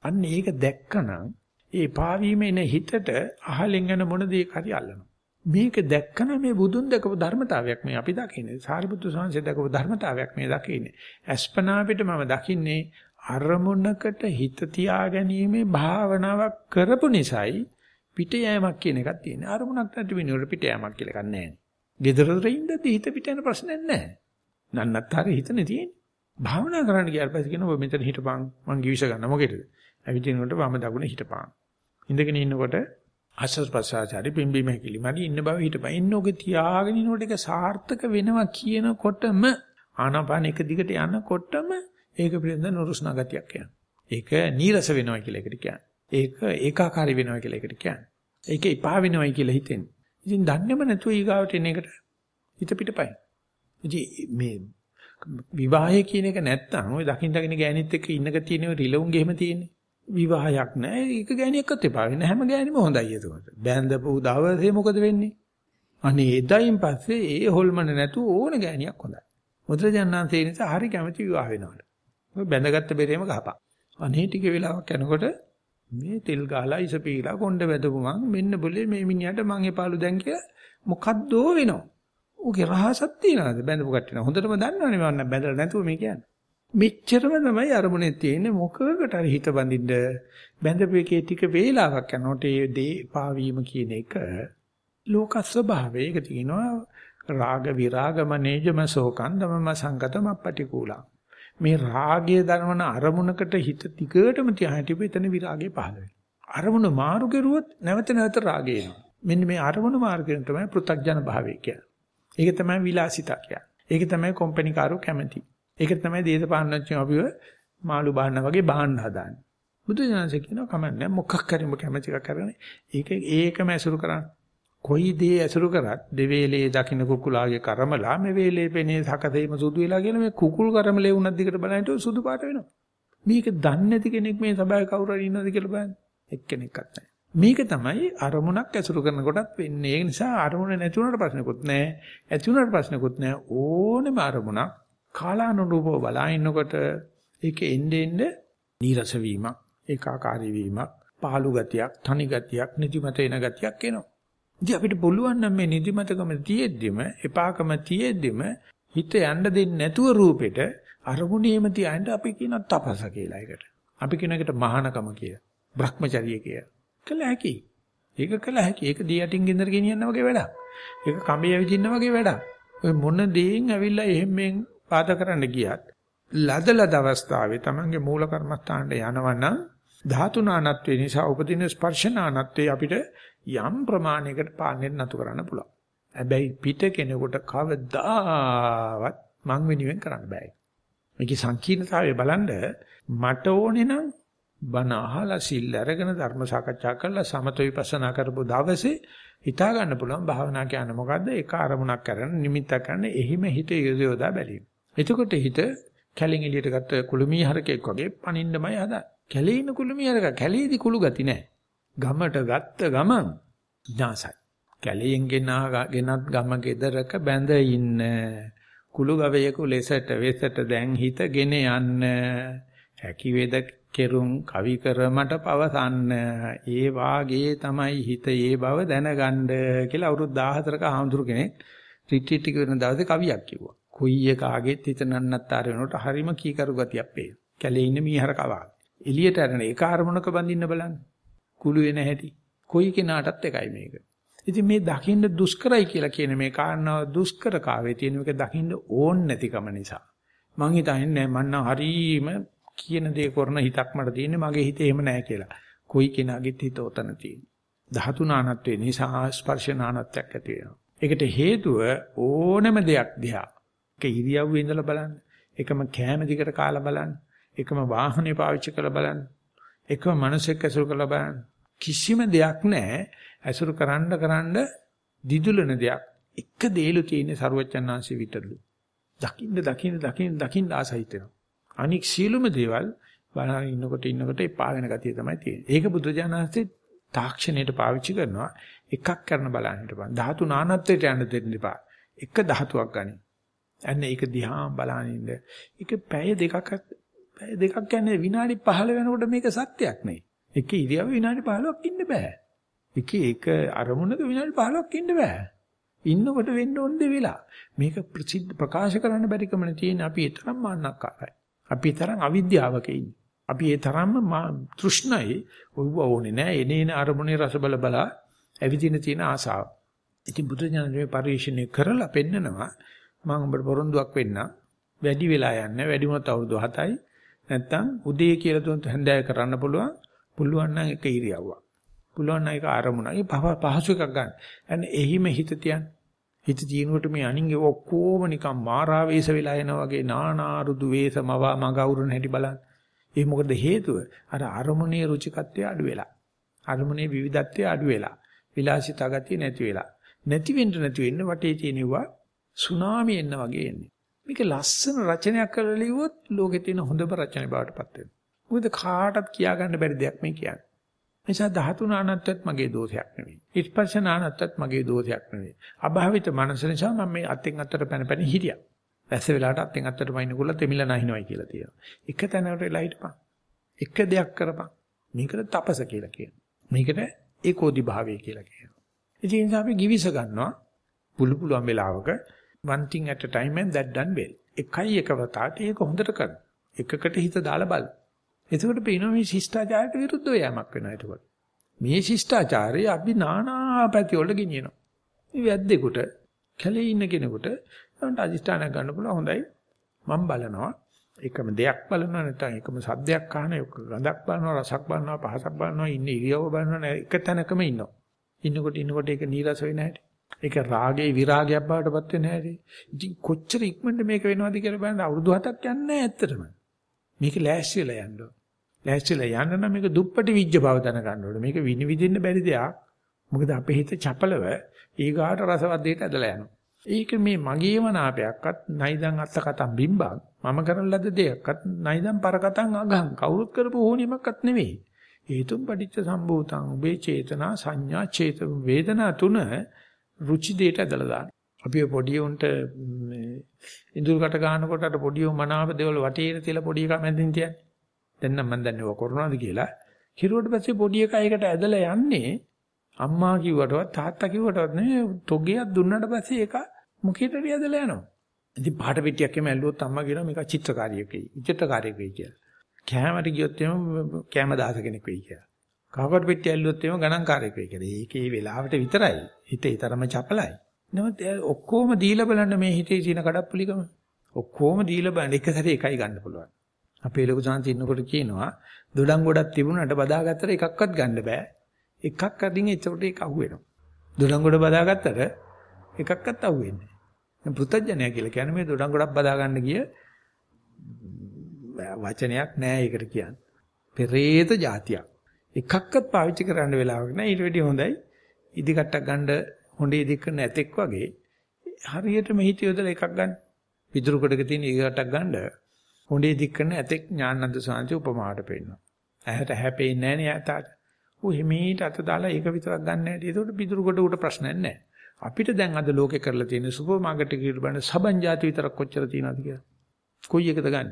අන්න ඒක දැක්කනම් ඒ එපා වීම එන හිතට අහලෙන් යන මොන දෙයක් හරි අල්ලනවා. මේක දැක්කම මේ බුදුන් දැකපු ධර්මතාවයක් මේ අපි දකින්නේ. සාරිපුත්තු සාංශය දැකපු ධර්මතාවයක් මේ දකින්නේ. අස්පනා පිට මම දකින්නේ අරමුණකට හිත තියාගැනීමේ භාවනාවක් කරපු නිසායි පිට යෑමක් කියන එකක් තියෙනවා. අරමුණක් නැති වෙනකොට පිට යෑමක් කියලා එකක් නැහැ. gedara ඉඳදී හිත පිට යන ප්‍රශ්නයක් නැහැ. නන්නත්තර හිතනේ තියෙන්නේ. භාවනා කරන්න ගියාට පස්සේ කියනවා මෙතන හිටපන් මං givisha ගන්න මොකේද? ඇවිදිනකොට වම දකුණ හිටපන්. ඉඳගෙන ඉන්නකොට ආශ්වාස ප්‍රශ්වාසාරි පිම්බීම හැකිලිමයි ඉන්න බව හිටපන්. ඉන්න ඔගේ තියාගෙන ඉන්නකොට ඒක සාර්ථක වෙනවා කියනකොටම ආනාපාන එක දිගට යනකොටම ඒක පිළිබඳ නුරුස්නා ගතියක් යනවා. ඒක නීරස වෙනවා කියලා එකට කියන්නේ. ඒක ඒකාකාරී වෙනවා කියලා එකට කියන්නේ. ඒක එපා වෙනවයි කියලා හිතෙන්නේ. ඉතින් දන්නේම නැතුව ඊගාවට එන එකට හිත පිටපයි. ඉතින් මේ විවාහය කියන එක නැත්තම් ওই දකින් දකින් ගෑනිත් එක්ක ඉන්නක තියෙන රිලවුන්ගේ එහෙම තියෙන්නේ. විවාහයක් නැහැ. ඒක ගෑණියෙක්වත් එපා වෙන්නේ. හැම ගෑණිම හොඳයි එතකොට. බෑන්දපු දවසේ මොකද වෙන්නේ? අනේ එදායින් පස්සේ ඒ හොල්මන නැතුව ඕන ගෑණියක් හොඳයි. මුද්‍රජානන්සේ නිසා හරි කැමති විවාහ වෙනවට. ඔය බැඳගත්ත බෙරේම ගහපන්. අනේ ටික වෙලාවක් යනකොට මේ තෙල් ගහලා ඉස පීලා කොණ්ඩ වැදපු මං මෙන්න બોලේ මේ මිනිහට මං එපාලු දැන් කියලා මොකද්දෝ වෙනවා. ඌගේ රහසක් තියනවාද බැඳපු කට්ටිය. හොඳටම දන්නවනේ මම බැඳලා නැතුව මේ කියන්නේ. මෙච්චරම තමයි අරමුණේ තියෙන්නේ. මොකකට හරි හිත බඳින්න බැඳපු එකේ ටික වේලාවක් යනකොට ඒ දේ පාවීම කියන එක ලෝක ස්වභාවය. ඒක තියෙනවා රාග විරාග මනේජම සෝකන් තමම සංගතම අපටිකූලං. මේ රාගය දරවන අරමුණකට හිත ටිකටම තියාගෙන ඉතින් විරාගය පහළ වෙනවා. අරමුණ මාරු කෙරුවොත් නැවත නැවත රාගය එනවා. මෙන්න මේ අරමුණ මාරු කරන තමයි පෘථග්ජන භාවය කියන්නේ. ඒක තමයි විලාසිතා කියන්නේ. ඒක තමයි කම්පැනි කාරෝ කැමති. ඒක තමයි දේශපාලනඥයෝ අපිව මාළු බාන්න වගේ බාන්න හදාන්නේ. බුදු දහමසේ කියනවා කමන්නේ මොකක් හරි මොක කැමැති එකක් කරන්නේ. ඒක ඒකම ඇසුරු කරන්න. කොයි දේ ඇසුරු කරත් දෙවේලේ දකින්න කුකුලාගේ කර්මලා මේ වේලේ පෙනේ සකතේම සුදු වෙලා කියන මේ කුකුල් කර්මලේ උනත් දිකට බලනකොට සුදු පාට වෙනවා. මේක දන්නේ නැති කෙනෙක් මේ සබාවේ කවුරු හරි ඉන්නවද කියලා බලන්න. එක්කෙනෙක්වත් නැහැ. මේක තමයි අරමුණක් ඇසුරු කරනකොටත් වෙන්නේ. ඒ නිසා අරමුණ නැති වුණාට ප්‍රශ්නකුත් නැහැ. ඇති වුණාට ප්‍රශ්නකුත් නැහැ. ඕනෙම අරමුණක් කාලානුරූපව බලා ඉන්නකොට ඒකේ එන්නේ එන්නේ නීරස වීමක්, ඒකාකාරී වීමක්, පාළු ගතියක්, තනි ගතියක්, නිදිමත එන ගතියක් එනවා. ඉතින් අපිට පුළුවන් නම් මේ නිදිමතකම තියෙද්දිම, එපාකම තියෙද්දිම හිත යන්න දෙන්නේ නැතුව රූපෙට අරමුණේම තියන්න අපි කියන තපස කියලා එකට. අපි කියන එකට මහානකම කියලා. Brahmacharya කියලා. කළ හැකි. ඒක කළ හැකි. ඒක දී යටින් ගෙන්දර ගෙනියන්න වගේ වැඩක්. ඒක කඹේ ඇවිදින්න වගේ වැඩක්. ඔය මොන දේෙන් ඇවිල්ලා එහෙම පාද කරන්න ගියත් ලද ලද අවස්ථාවේ Tamange මූල කර්මස්ථානට යනවනම් ධාතු නානත්වේ නිසා උපදින ස්පර්ශ නානත්වේ අපිට යම් ප්‍රමාණයකට පාන්නේ නතු කරන්න පුළුවන්. හැබැයි පිට කෙනෙකුට කවදාවත් මං වෙනුවෙන් කරන්න බෑ. මේකේ සංකීර්ණතාවය බලන්න මට ඕනේ නම් බණ අහලා සිල් අරගෙන ධර්ම සාකච්ඡා කරලා සමත විපස්සනා කරපු දවසේ හිතා ගන්න පුළුවන් භාවනා කියන්නේ මොකද්ද? ඒක අරමුණක් කරගෙන නිමිත්තක් කරන එහිම හිත යොදා බැලීම. එතකොට හිත කැලෙන් එළියට ගත්ත කුළුමී හරකෙක් වගේ පනින්නමයි හදා. කැලේ ඉන්න කුළුමී හරක කැලේදී කුළු ගති නැහැ. ගමට ගත්ත ගමන් ඥාසයි. කැලෙන් ගෙනා ගෙනත් ගම ගෙදරක බැඳ ඉන්න කුළු ගවයෙකු ලෙසට වෙසට දැන් හිතගෙන යන්න හැකි වේද කෙරුම් කවි කර මට පවසන්න ඒ වාගේ තමයි හිත ඒ බව දැනගන්න කියලා අවුරුදු 14ක ආඳුරු කෙනෙක් රිට්‍රීට් එක වෙන දවසේ කවියක් කිව්වා. කුයි එකාගෙත් හිත නන්නත්තර වෙනකොට හරිම කීකරු ගතියක් පේනවා. කැලේ ඉන්න මීහර කවා. එළියට අරන ඒක අරමුණක බඳින්න බලන්න. කුළු වෙන හැටි. කොයි කෙනාටත් එකයි මේක. ඉතින් මේ දකින්න දුෂ්කරයි කියලා කියන මේ කාරණාව දුෂ්කරකාවේ තියෙන එක දකින්න ඕන් නැතිකම නිසා. මං හිතන්නේ මං නම් හරීම කියන දේ කරන හිතක් මට තියෙන්නේ මගේ හිතේ එහෙම නැහැ කියලා. කොයි කෙනාගේත් හිත උතන තියෙන්නේ. ධාතු නානත්වේ නිසා ස්පර්ශ නානත්වයක් ඇති වෙනවා. ඒකට හේතුව ඕනම දෙයක් දිහා. එක ඉරියව්වේ ඉඳලා බලන්න. එකම කෑම දිගට කාලා බලන්න. එකම වාහනේ පාවිච්චි කරලා බලන්න. එකම මනුස්සෙක් ඇසුරු කරලා බලන්න. කිසිම දෙයක් නැහැ ඇසුරු කරන්න කරන්න දිදුලන දෙයක්. එක දේලු තියෙන ਸਰුවචන්නාංශේ විතරලු. දකින්න දකින්න දකින්න දකින්න ආසහිතෙනවා. අනික් සීලුම දේවල් බලන ඉන්නකොට ඉන්නකොට එපා වෙන ගතිය තමයි තියෙන්නේ. ඒක බුදුජානහන්සේ තාක්ෂණයට පාවිච්චි කරනවා. එකක් කරන බලන්න හිටපන්. ධාතු නානත්වයට යන්න දෙන්න එපා. එක ධාතුවක් ගනි. අන්න ඒක දිහා බලන ඉන්න. ඒක පැය දෙකක් පැය දෙකක් කියන්නේ විනාඩි 15 වෙනකොට මේක සත්‍යයක් නෙයි. එක ඉරියව්ව විනාඩි 15ක් ඉන්න බෑ. එක එක අරමුණක විනාඩි 15ක් ඉන්න බෑ. ඉන්නකොට වෙන්න ඕන දෙ වෙලා. මේක ප්‍රසිද්ධ ප්‍රකාශ කරන්න බැරි කමනේ තියෙන අපි ඒ තරම් මාන්නක්කාරයි. අපි ඒ තරම් අවිද්‍යාවක ඉන්නේ. අපි ඒ තරම්ම තෘෂ්ණයි ඔව්ව ඕනේ නෑ. එනේන අරමුණේ රස බල බලා ඇවිදින තියෙන ආසාව. ඉතින් බුදු දඥානේ පරිශ්‍රණය කරලා පෙන්නනවා මම ඔබට පොරොන්දුවක් වෙන්න වැඩි වෙලා යන්නේ වැඩි වුණත් අවුරුදු 7යි නැත්තම් උදේ කියලා දුන්නත් හැන්දෑව කරන්න පුළුවන් පුළුවන් නම් එක ඉරියව්වක් පුළුවන් නම් එක අරමුණක් ඒ පහසු එකක් ගන්න. එන්නේ එහිම හිත තියන්න. හිත තියෙනකොට මේ අනින්ගේ ඔක්කොම නිකන් මාරාවේශ වෙලා එනා වගේ නානා රුදු වේසමව මග අවුරුන හැටි බලන්න. ඒ මොකද හේතුව? අර අරමුණේ රුචිකත්වය අඩු වෙලා. අරමුණේ විවිධත්වය අඩු වෙලා. විලාසිතා ගතිය නැති වෙලා. නැති වෙන්න නැති වෙන්න වටේ තියෙනවා සුනාමි එන්න වගේ එන්නේ. මේක ලස්සන රචනයක් කරලා ලියුවොත් ලෝකේ තියෙන හොඳම රචනය බවට පත් වෙනවා. මොකද කාටවත් කියා ගන්න බැරි දෙයක් මේ කියන්නේ. නිසා ධාතු නානත්වයත් මගේ දෝෂයක් නෙවෙයි. ස්පර්ශ නානත්වයත් මගේ දෝෂයක් නෙවෙයි. අභාවිත මනස නිසා මම මේ අතෙන් අතට පැන පැන හිටියා. වැස්ස වෙලාවට අතෙන් අතට වයින්කුள்ள තෙමිලා නැහිනවයි කියලා තියෙනවා. එක තැනකට වෙලා හිටපන්. එක දෙයක් කරපන්. මේකට තපස කියලා කියනවා. මේකට ඒකෝදි භාවය කියලා කියනවා. ඒ නිසා අපි givis ගන්නවා පුළු පුළුවන් වෙලාවක one thing at a time and that done well. එකයි එක වතාවට ඒක හොඳට කරන්න. එකකට හිත දාලා බලන්න. එතකොට පේනවා මේ ශිෂ්ටාචාරයට විරුද්ධව යamak වෙනවා එතකොට. මේ ශිෂ්ටාචාරය අපි নানা පැති වලට ගෙනියනවා. මේ වැද්දෙකුට කැලේ ඉන්න කෙනෙකුට උන්ට අදිස්ථානයක් ගන්න පුළුවන් හොඳයි. මම බලනවා එකම දෙයක් බලනවා නැත්නම් එකම සද්දයක් අහන එක ගඳක් බලනවා රසක් බලනවා පහසක් බලනවා ඉන්න ඉරියව්ව බලනවා එක තැනකම ඉන්නවා. ඉන්නකොට ඉන්නකොට ඒක නීරස වෙන්නේ නැහැ. ඒක රාගේ විරාගයක් බවට පත් වෙන්නේ නැහැ. ඉතින් කොච්චර ඉක්මනට මේක වෙනවද කියලා බලන්න අවුරුදු 7ක් යන්නේ නැහැ ඇත්තටම. මේක ලෑස්තිලා යන්න ඕන. ලෑස්තිලා යන්න නම් මේක දුප්පටි විජ්ජ බව දැනගන්න ඕනේ. මේක විනිවිදින්න බැරි දෙයක්. මොකද අපේ හිත චපලව ඊගාට රසවත් දෙයට ඇදලා යනවා. ඒක මේ මගේම නාපයක්වත් නයිදන් අත්ත කතම් බිම්බක් මම කරන ලද දෙයක්වත් නයිදන් පර කතම් අගහන් කවුරුත් කරපු හෝනියමක්වත් නෙවෙයි. හේතුම් පටිච්ච සම්භූතං උබේ චේතනා සංඥා චේත වේදනා තුන රුචි දෙයට ඇදලා දාන. අපි පොඩි උන්ට ඉඳුල්කට ගන්නකොට අර පොඩි උන් මනාව දේවල් වටේට තියලා පොඩි එකා මැදින් තියන්නේ. දැන් නම් මම දන්නේ ඔය කොරෝනාද කියලා. කිරුවට පස්සේ පොඩි එකා එකට ඇදලා යන්නේ අම්මා කිව්වටවත් තාත්තා කිව්වටවත් නෙවෙයි තොගයක් දුන්නාට පස්සේ ඒක මුඛයට ඇදලා යනවා. ඉතින් පාට පෙට්ටියක් එම ඇල්ලුවොත් අම්මා කියනවා මේක චිත්‍රකාරියෙක් වෙයි. චිත්‍රකාරියෙක් වෙයි කියලා. කැමරට ගියොත් එම කැම දාස කෙනෙක් වෙයි කියලා. කවකට පෙට්ටිය ඇල්ලුවොත් එම ගණන්කාරයෙක් වෙයි කියලා. ඒකේ වෙලාවට විතරයි. හිතේ තරම චපලයි. නමුත් ඔක්කොම දීලා බලන්න මේ හිතේ තියෙන කඩප්පුලිකම. ඔක්කොම දීලා බලන්න එක සැරේ එකයි ගන්න පුළුවන්. අපේ ලොකු සාන්ති ඉන්නකොට කියනවා දොඩම් ගොඩක් තිබුණාට බදාගත්තට එකක්වත් ගන්න බෑ. එකක් අදින් එතකොට ඒක අහුවෙනවා. දොඩම් ගොඩ බදාගත්තට එකක්වත් අහුවෙන්නේ නෑ. පුතඥය කියලා කියන්නේ මේ දොඩම් ගොඩක් බදා ගන්න ගිය වචනයක් නෑ ඒකට කියන්නේ. පෙරේත જાතියක්. එකක්වත් පාවිච්චි කරන්න වෙලාවක් නෑ. ඊට වැඩිය හොඳයි ඉදිකට්ටක් ගන්න හොඬේ ඉදි කරන ඇතෙක් වගේ හරියටම හිත යොදලා එකක් ගන්න. පිටුරු කොටක තියෙන ඉදිකට්ටක් ගන්න හොඬේ ඉදි කරන ඇතෙක් ඥානන්ද සාන්ති උපමාවට පෙන්නනවා. ඇහැට හැපෙන්නේ නෑනේ යාතාට. ඌ හිමීට අත දාලා ඒක විතරක් ගන්න හැටි. ඒකට පිටුරු කොට උට ප්‍රශ්නයක් නෑ. අපිට දැන් අද ලෝකේ කරලා තියෙන සුපර් මාකට් එකේ බලන්න සබන් ಜಾති විතරක් කොච්චර තියෙනවද කියලා. කොයි එකද ගන්න?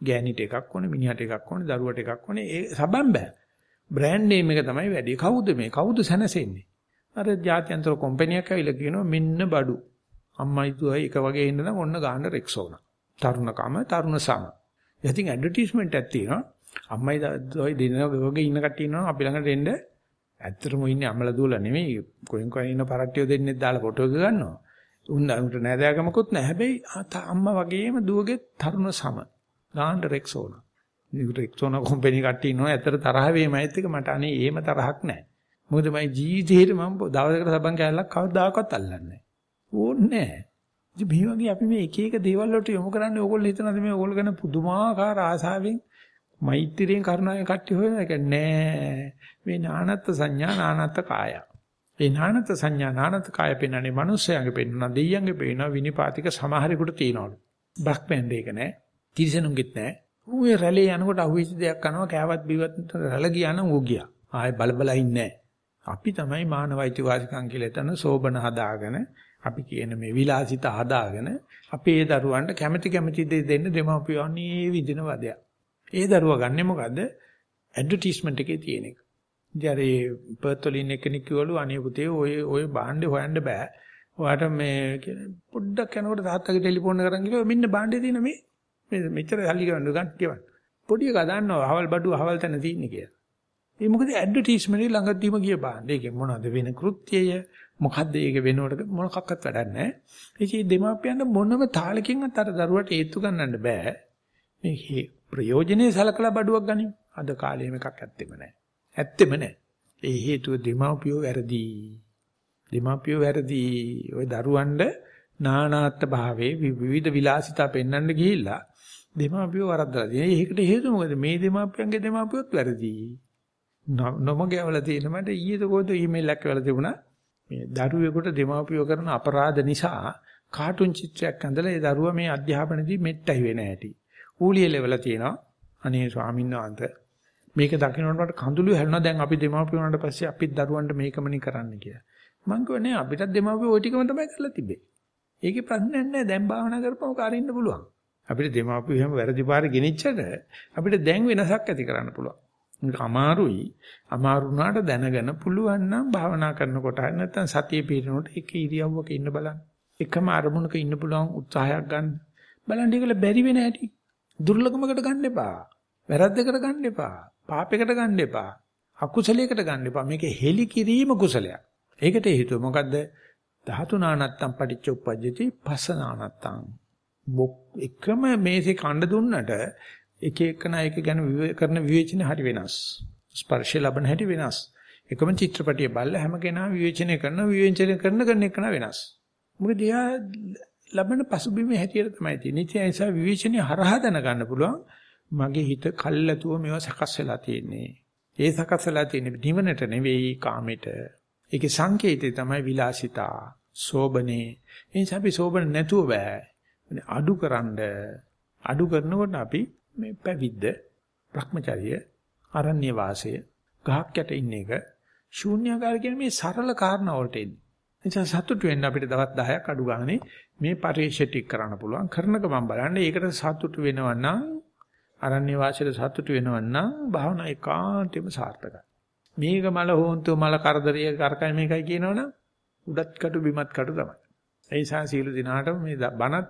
ගෑණිට එකක් ඕනේ, මිනිහට එකක් ඕනේ, දරුවට එකක් ඕනේ. ඒ සබන් බෑ. බ්‍රෑන්ඩ් නේම් එක තමයි වැඩි. කවුද මේ? කවුද සැනසෙන්නේ? අර ජාත්‍යන්තර කම්පැනියක් ඇවිල්ලා කියනවා මෙන්න බඩු. අම්මයි දුවයි එක වගේ ඉන්න නම් ඔන්න ගන්න රෙක්සෝන. තරුණකම තරුණ සම. ඉතින් ඇඩ්වර්ටයිස්මන්ට් එකක් තියෙනවා. අම්මයි දුවයි දින වගේ ඉන්න කට්ටිය ඉන්නවා අපි ළඟට එන්න. ඇත්තටම ඉන්නේ අම්මලා දුවලා නෙමෙයි. කොහෙන් කොහෙන් ඉන්න පරට්ටිය දෙන්නෙක් දාලා ෆොටෝ එක ගන්නවා. උන් උන්ට නෑදෑකමකුත් නැහැ. හැබැයි අම්මා වගේම දුවගේ තරුණ සම. ගන්න රෙක්සෝන. රෙක්සෝන කම්පැනි කට්ටිය ඉන්නවා. ඇත්තට තරහ වේමයිත් එක මට අනේ එහෙම තරහක් නැහැ. මොකද මම ජීවිතේට මම දවසකට සබන් කෑල්ලක් කවදාකවත් අල්ලන්නේ නැහැ. ඕනේ නැහැ. ඉතින් මේ වගේ අපි මේ එක එක දේවල් වලට යොමු කරන්නේ ඕගොල්ලෝ හිතනද මේ ඕගොල්ලෝ ගැන පුදුමාකාර ආසාවෙන් මෛත්‍රියෙන් කරුණාවෙන් කට්ටි හොයන එක නෑ. මේ නානත්ත් සංඥා නානත්ත් කාය. මේ නානත්ත් සංඥා නානත්ත් කාය පෙන්වන්නේ මිනිස්යාගේ පෙන්වන දෙයියන්ගේ පෙන්වන විනිපාතික සමහරෙකුට තියනවලු. බ්‍රහ්මෙන් දෙක නෑ. තිරිසනුන්ගෙත් නෑ. ඌේ රැළේ යනකොට අහුවිච්ච දෙයක් කරනවා කෑවත් බිවත් රැළ ගියා නම් ඌ ගියා. ආයෙ බල බල ඉන්නේ නෑ. අපි තමයි මානවයිති වාසිකම් කියලා එතන සෝබන හදාගෙන අපි කියන මේ විලාසිත හදාගෙන අපේ දරුවන්ට කැමැති කැමැති දේ දෙන්න දෙමව්පියෝ අනේ විදින වදයක්. ඒ දරුවා ගන්නෙ මොකද්ද? ඇඩ්වර්ටයිස්මන්ට් එකේ තියෙන එක. ඉතින් අර ඒ පර්ත් වලින් එකෙක් කිව්වලු අනේ පුතේ ඔය ඔය භාණ්ඩේ හොයන්න බෑ. ඔයාට මේ පොඩ්ඩක් යනකොට තාත්තගේ ටෙලිෆෝන් එක කරන් ගිහලා මෙන්න භාණ්ඩේ තියෙන මේ මෙච්චර සල්ලි ගන්න ගන්න කියවන්න. පොඩි එකා දන්නවා අවල් බඩුව අවල් තැන තියෙන්නේ කියලා. ඒ මොකද ඇඩ්වර්ටයිස්මන්ට් ළඟදීම ගිය බාන්න. ඒකේ මොනවද වෙන කෘත්‍යය? මොකද්ද ඒක වෙනකොට මොනක්වත් වැඩක් නැහැ. ඉතින් දෙමාපියන්ට මොනම තාලකින්වත් අර දරුවට ඒත්තු ගන්නන්න බෑ. මේ ප්‍රයෝජනේ සලකලා බඩුවක් ගනිමු. අද කාලේ මේකක් ඇත්තෙම නැහැ. ඇත්තෙම නැහැ. ඒ හේතුව දෙමාපියෝ වැරදි. දෙමාපියෝ වැරදි. ওই දරුවන්ට නානාත්ත් භාවයේ විවිධ විලාසිතා පෙන්වන්න ගිහිල්ලා දෙමාපියෝ වරද්දලා තියෙනවා. ඒකට හේතුව මොකද? මේ දෙමාපියන්ගේ දෙමාපියොත් වැරදි. නොමගවල තියෙන මට ඊයේද කොහොද ඊමේල් එකක් කරලා තිබුණා. මේ දරුවෙකුට දෙමාපියෝ කරන අපරාධ නිසා කාටුන් චිත්‍රයක් ඇඳලා ඒ දරුවා මේ අධ්‍යාපනයේදී මෙට්ටයි වෙන හැටි. ඌලිය ලෙවල තියෙනවා. අනේ ස්වාමීන් වහන්සේ මේක දකින්නට මට කඳුළු හැලුණා. දැන් අපි දෙමාපියෝ වුණාට පස්සේ අපිත් දරුවන්ට මේකමනේ කරන්න කියලා. මං කිව්වා අපිටත් දෙමාපියෝ ওই ටිකම තමයි කරලා තිබේ ඒකේ ප්‍රශ්නයක් නැහැ දැන් භාවනා කරපුවම කාරින්න පුළුවන්. අපිට දෙමාපියෝ එහෙම වැරදි පාර ගෙනිච්චට අපිට දැන් වෙනසක් ඇති කරන්න පුළුවන් ඒක අමාරුයි. අමාරු වුණාට දැනගෙන පුළුවන් නම් භාවනා කරනකොට නැත්නම් සතිය පිරනකොට එක ඉරියව්වක ඉන්න බලන්න. එකම අරමුණක ඉන්න පුළුවන් උත්සාහයක් ගන්න. බලන්න ඒකල බැරි වෙන හැටි. දුර්ලභමකට ගන්න එපා. වැරද්දකට ගන්න එපා. පාපයකට ගන්න එපා. අකුසලයකට ගන්න එපා. මේක හෙලි කිරීම කුසලයක්. ඒකට හේතුව මොකද්ද? ධාතු නානත්තම් පටිච්ච උප්පජ්ජති පස්ස නානත්තම්. එකම මේසේ කණ්ඩ දුන්නට එක එකනා එක ගැන කරන විවේචන හරි වෙනස්. ස්පර්ශය ලබන හැටි වෙනස්. එකම චිත්‍රපටිය බලලා හැම කෙනා විවේචනය කරන විවේචනය කරන කෙනෙක් කෙනා වෙනස්. මොකද එයා ලබන පසුබිමේ හැටියට තමයි තියෙන්නේ. ඒ නිසා විවේචනය හරහා දැනගන්න පුළුවන් මගේ හිත කල්ැතුව මේවා සකස් වෙලා තියෙන්නේ. ඒ සකස් වෙලා තියෙන්නේ නිවනට නෙවෙයි කාමෙට. ඒකේ සංකේතය තමයි විලාසිතා, සෝබනේ. ඒ නිසා අපි සෝබන නැතුව බෑ. අඩුකරනද අඩු කරනකොට අපි මේ පැවිද්ද, Brahmacharya, අරණ්‍ය වාසය, ගහක් යට ඉන්න එක ශූන්‍යාකාර කියන්නේ මේ සරල කාරණා වලට එන්නේ. නිසා සතුටු වෙන්න අපිට දවස් 10ක් අඩු ගානේ මේ පරිශ්‍රය ටික කරන්න පුළුවන්. කරනක මම බලන්නේ ඒකට සතුටු වෙනවා නම් අරණ්‍ය වාසයට සතුටු වෙනවා නම් භාවනා ඒකාන්තෙම සාර්ථකයි. මේක මල හොන්තු මල කරදරිය කරකයි මේකයි කියනවනම් උඩත් කටු බිමත් කටු තමයි. ඒ නිසා සීල දිනාටම මේ බණත්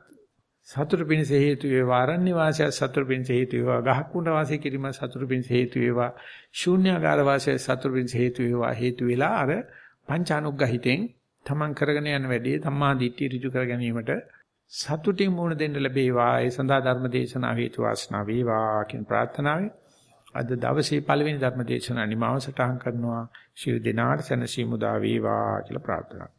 සතුට පිණිස හේතු වේවා ආරණ්‍ය වාසය සතුට පිණිස හේතු වේවා ගහක් කුණ්ඩ වාසය කිරීම සතුට පිණිස හේතු වේවා ශූන්‍යාකාර වාසය සතුට පිණිස හේතු වේවා හේතු වෙලා අර පංචානුග්‍රහිතෙන් තමන් කරගෙන යන වැඩේ ධම්මා දිට්ඨිය ඍජු කර ගැනීමට සතුටින් මුණ දෙන්න ලැබේවා. ඒ සඳහා ධර්ම දේශනාව හේතු වාසනා වේවා කියන ප්‍රාර්ථනාවයි අද දවසේ පළවෙනි ධර්ම දේශනාව නිමාව සටහන් කරනවා. ශිරු දිනාට සැනසීම උදා වේවා කියලා ප්‍රාර්ථනා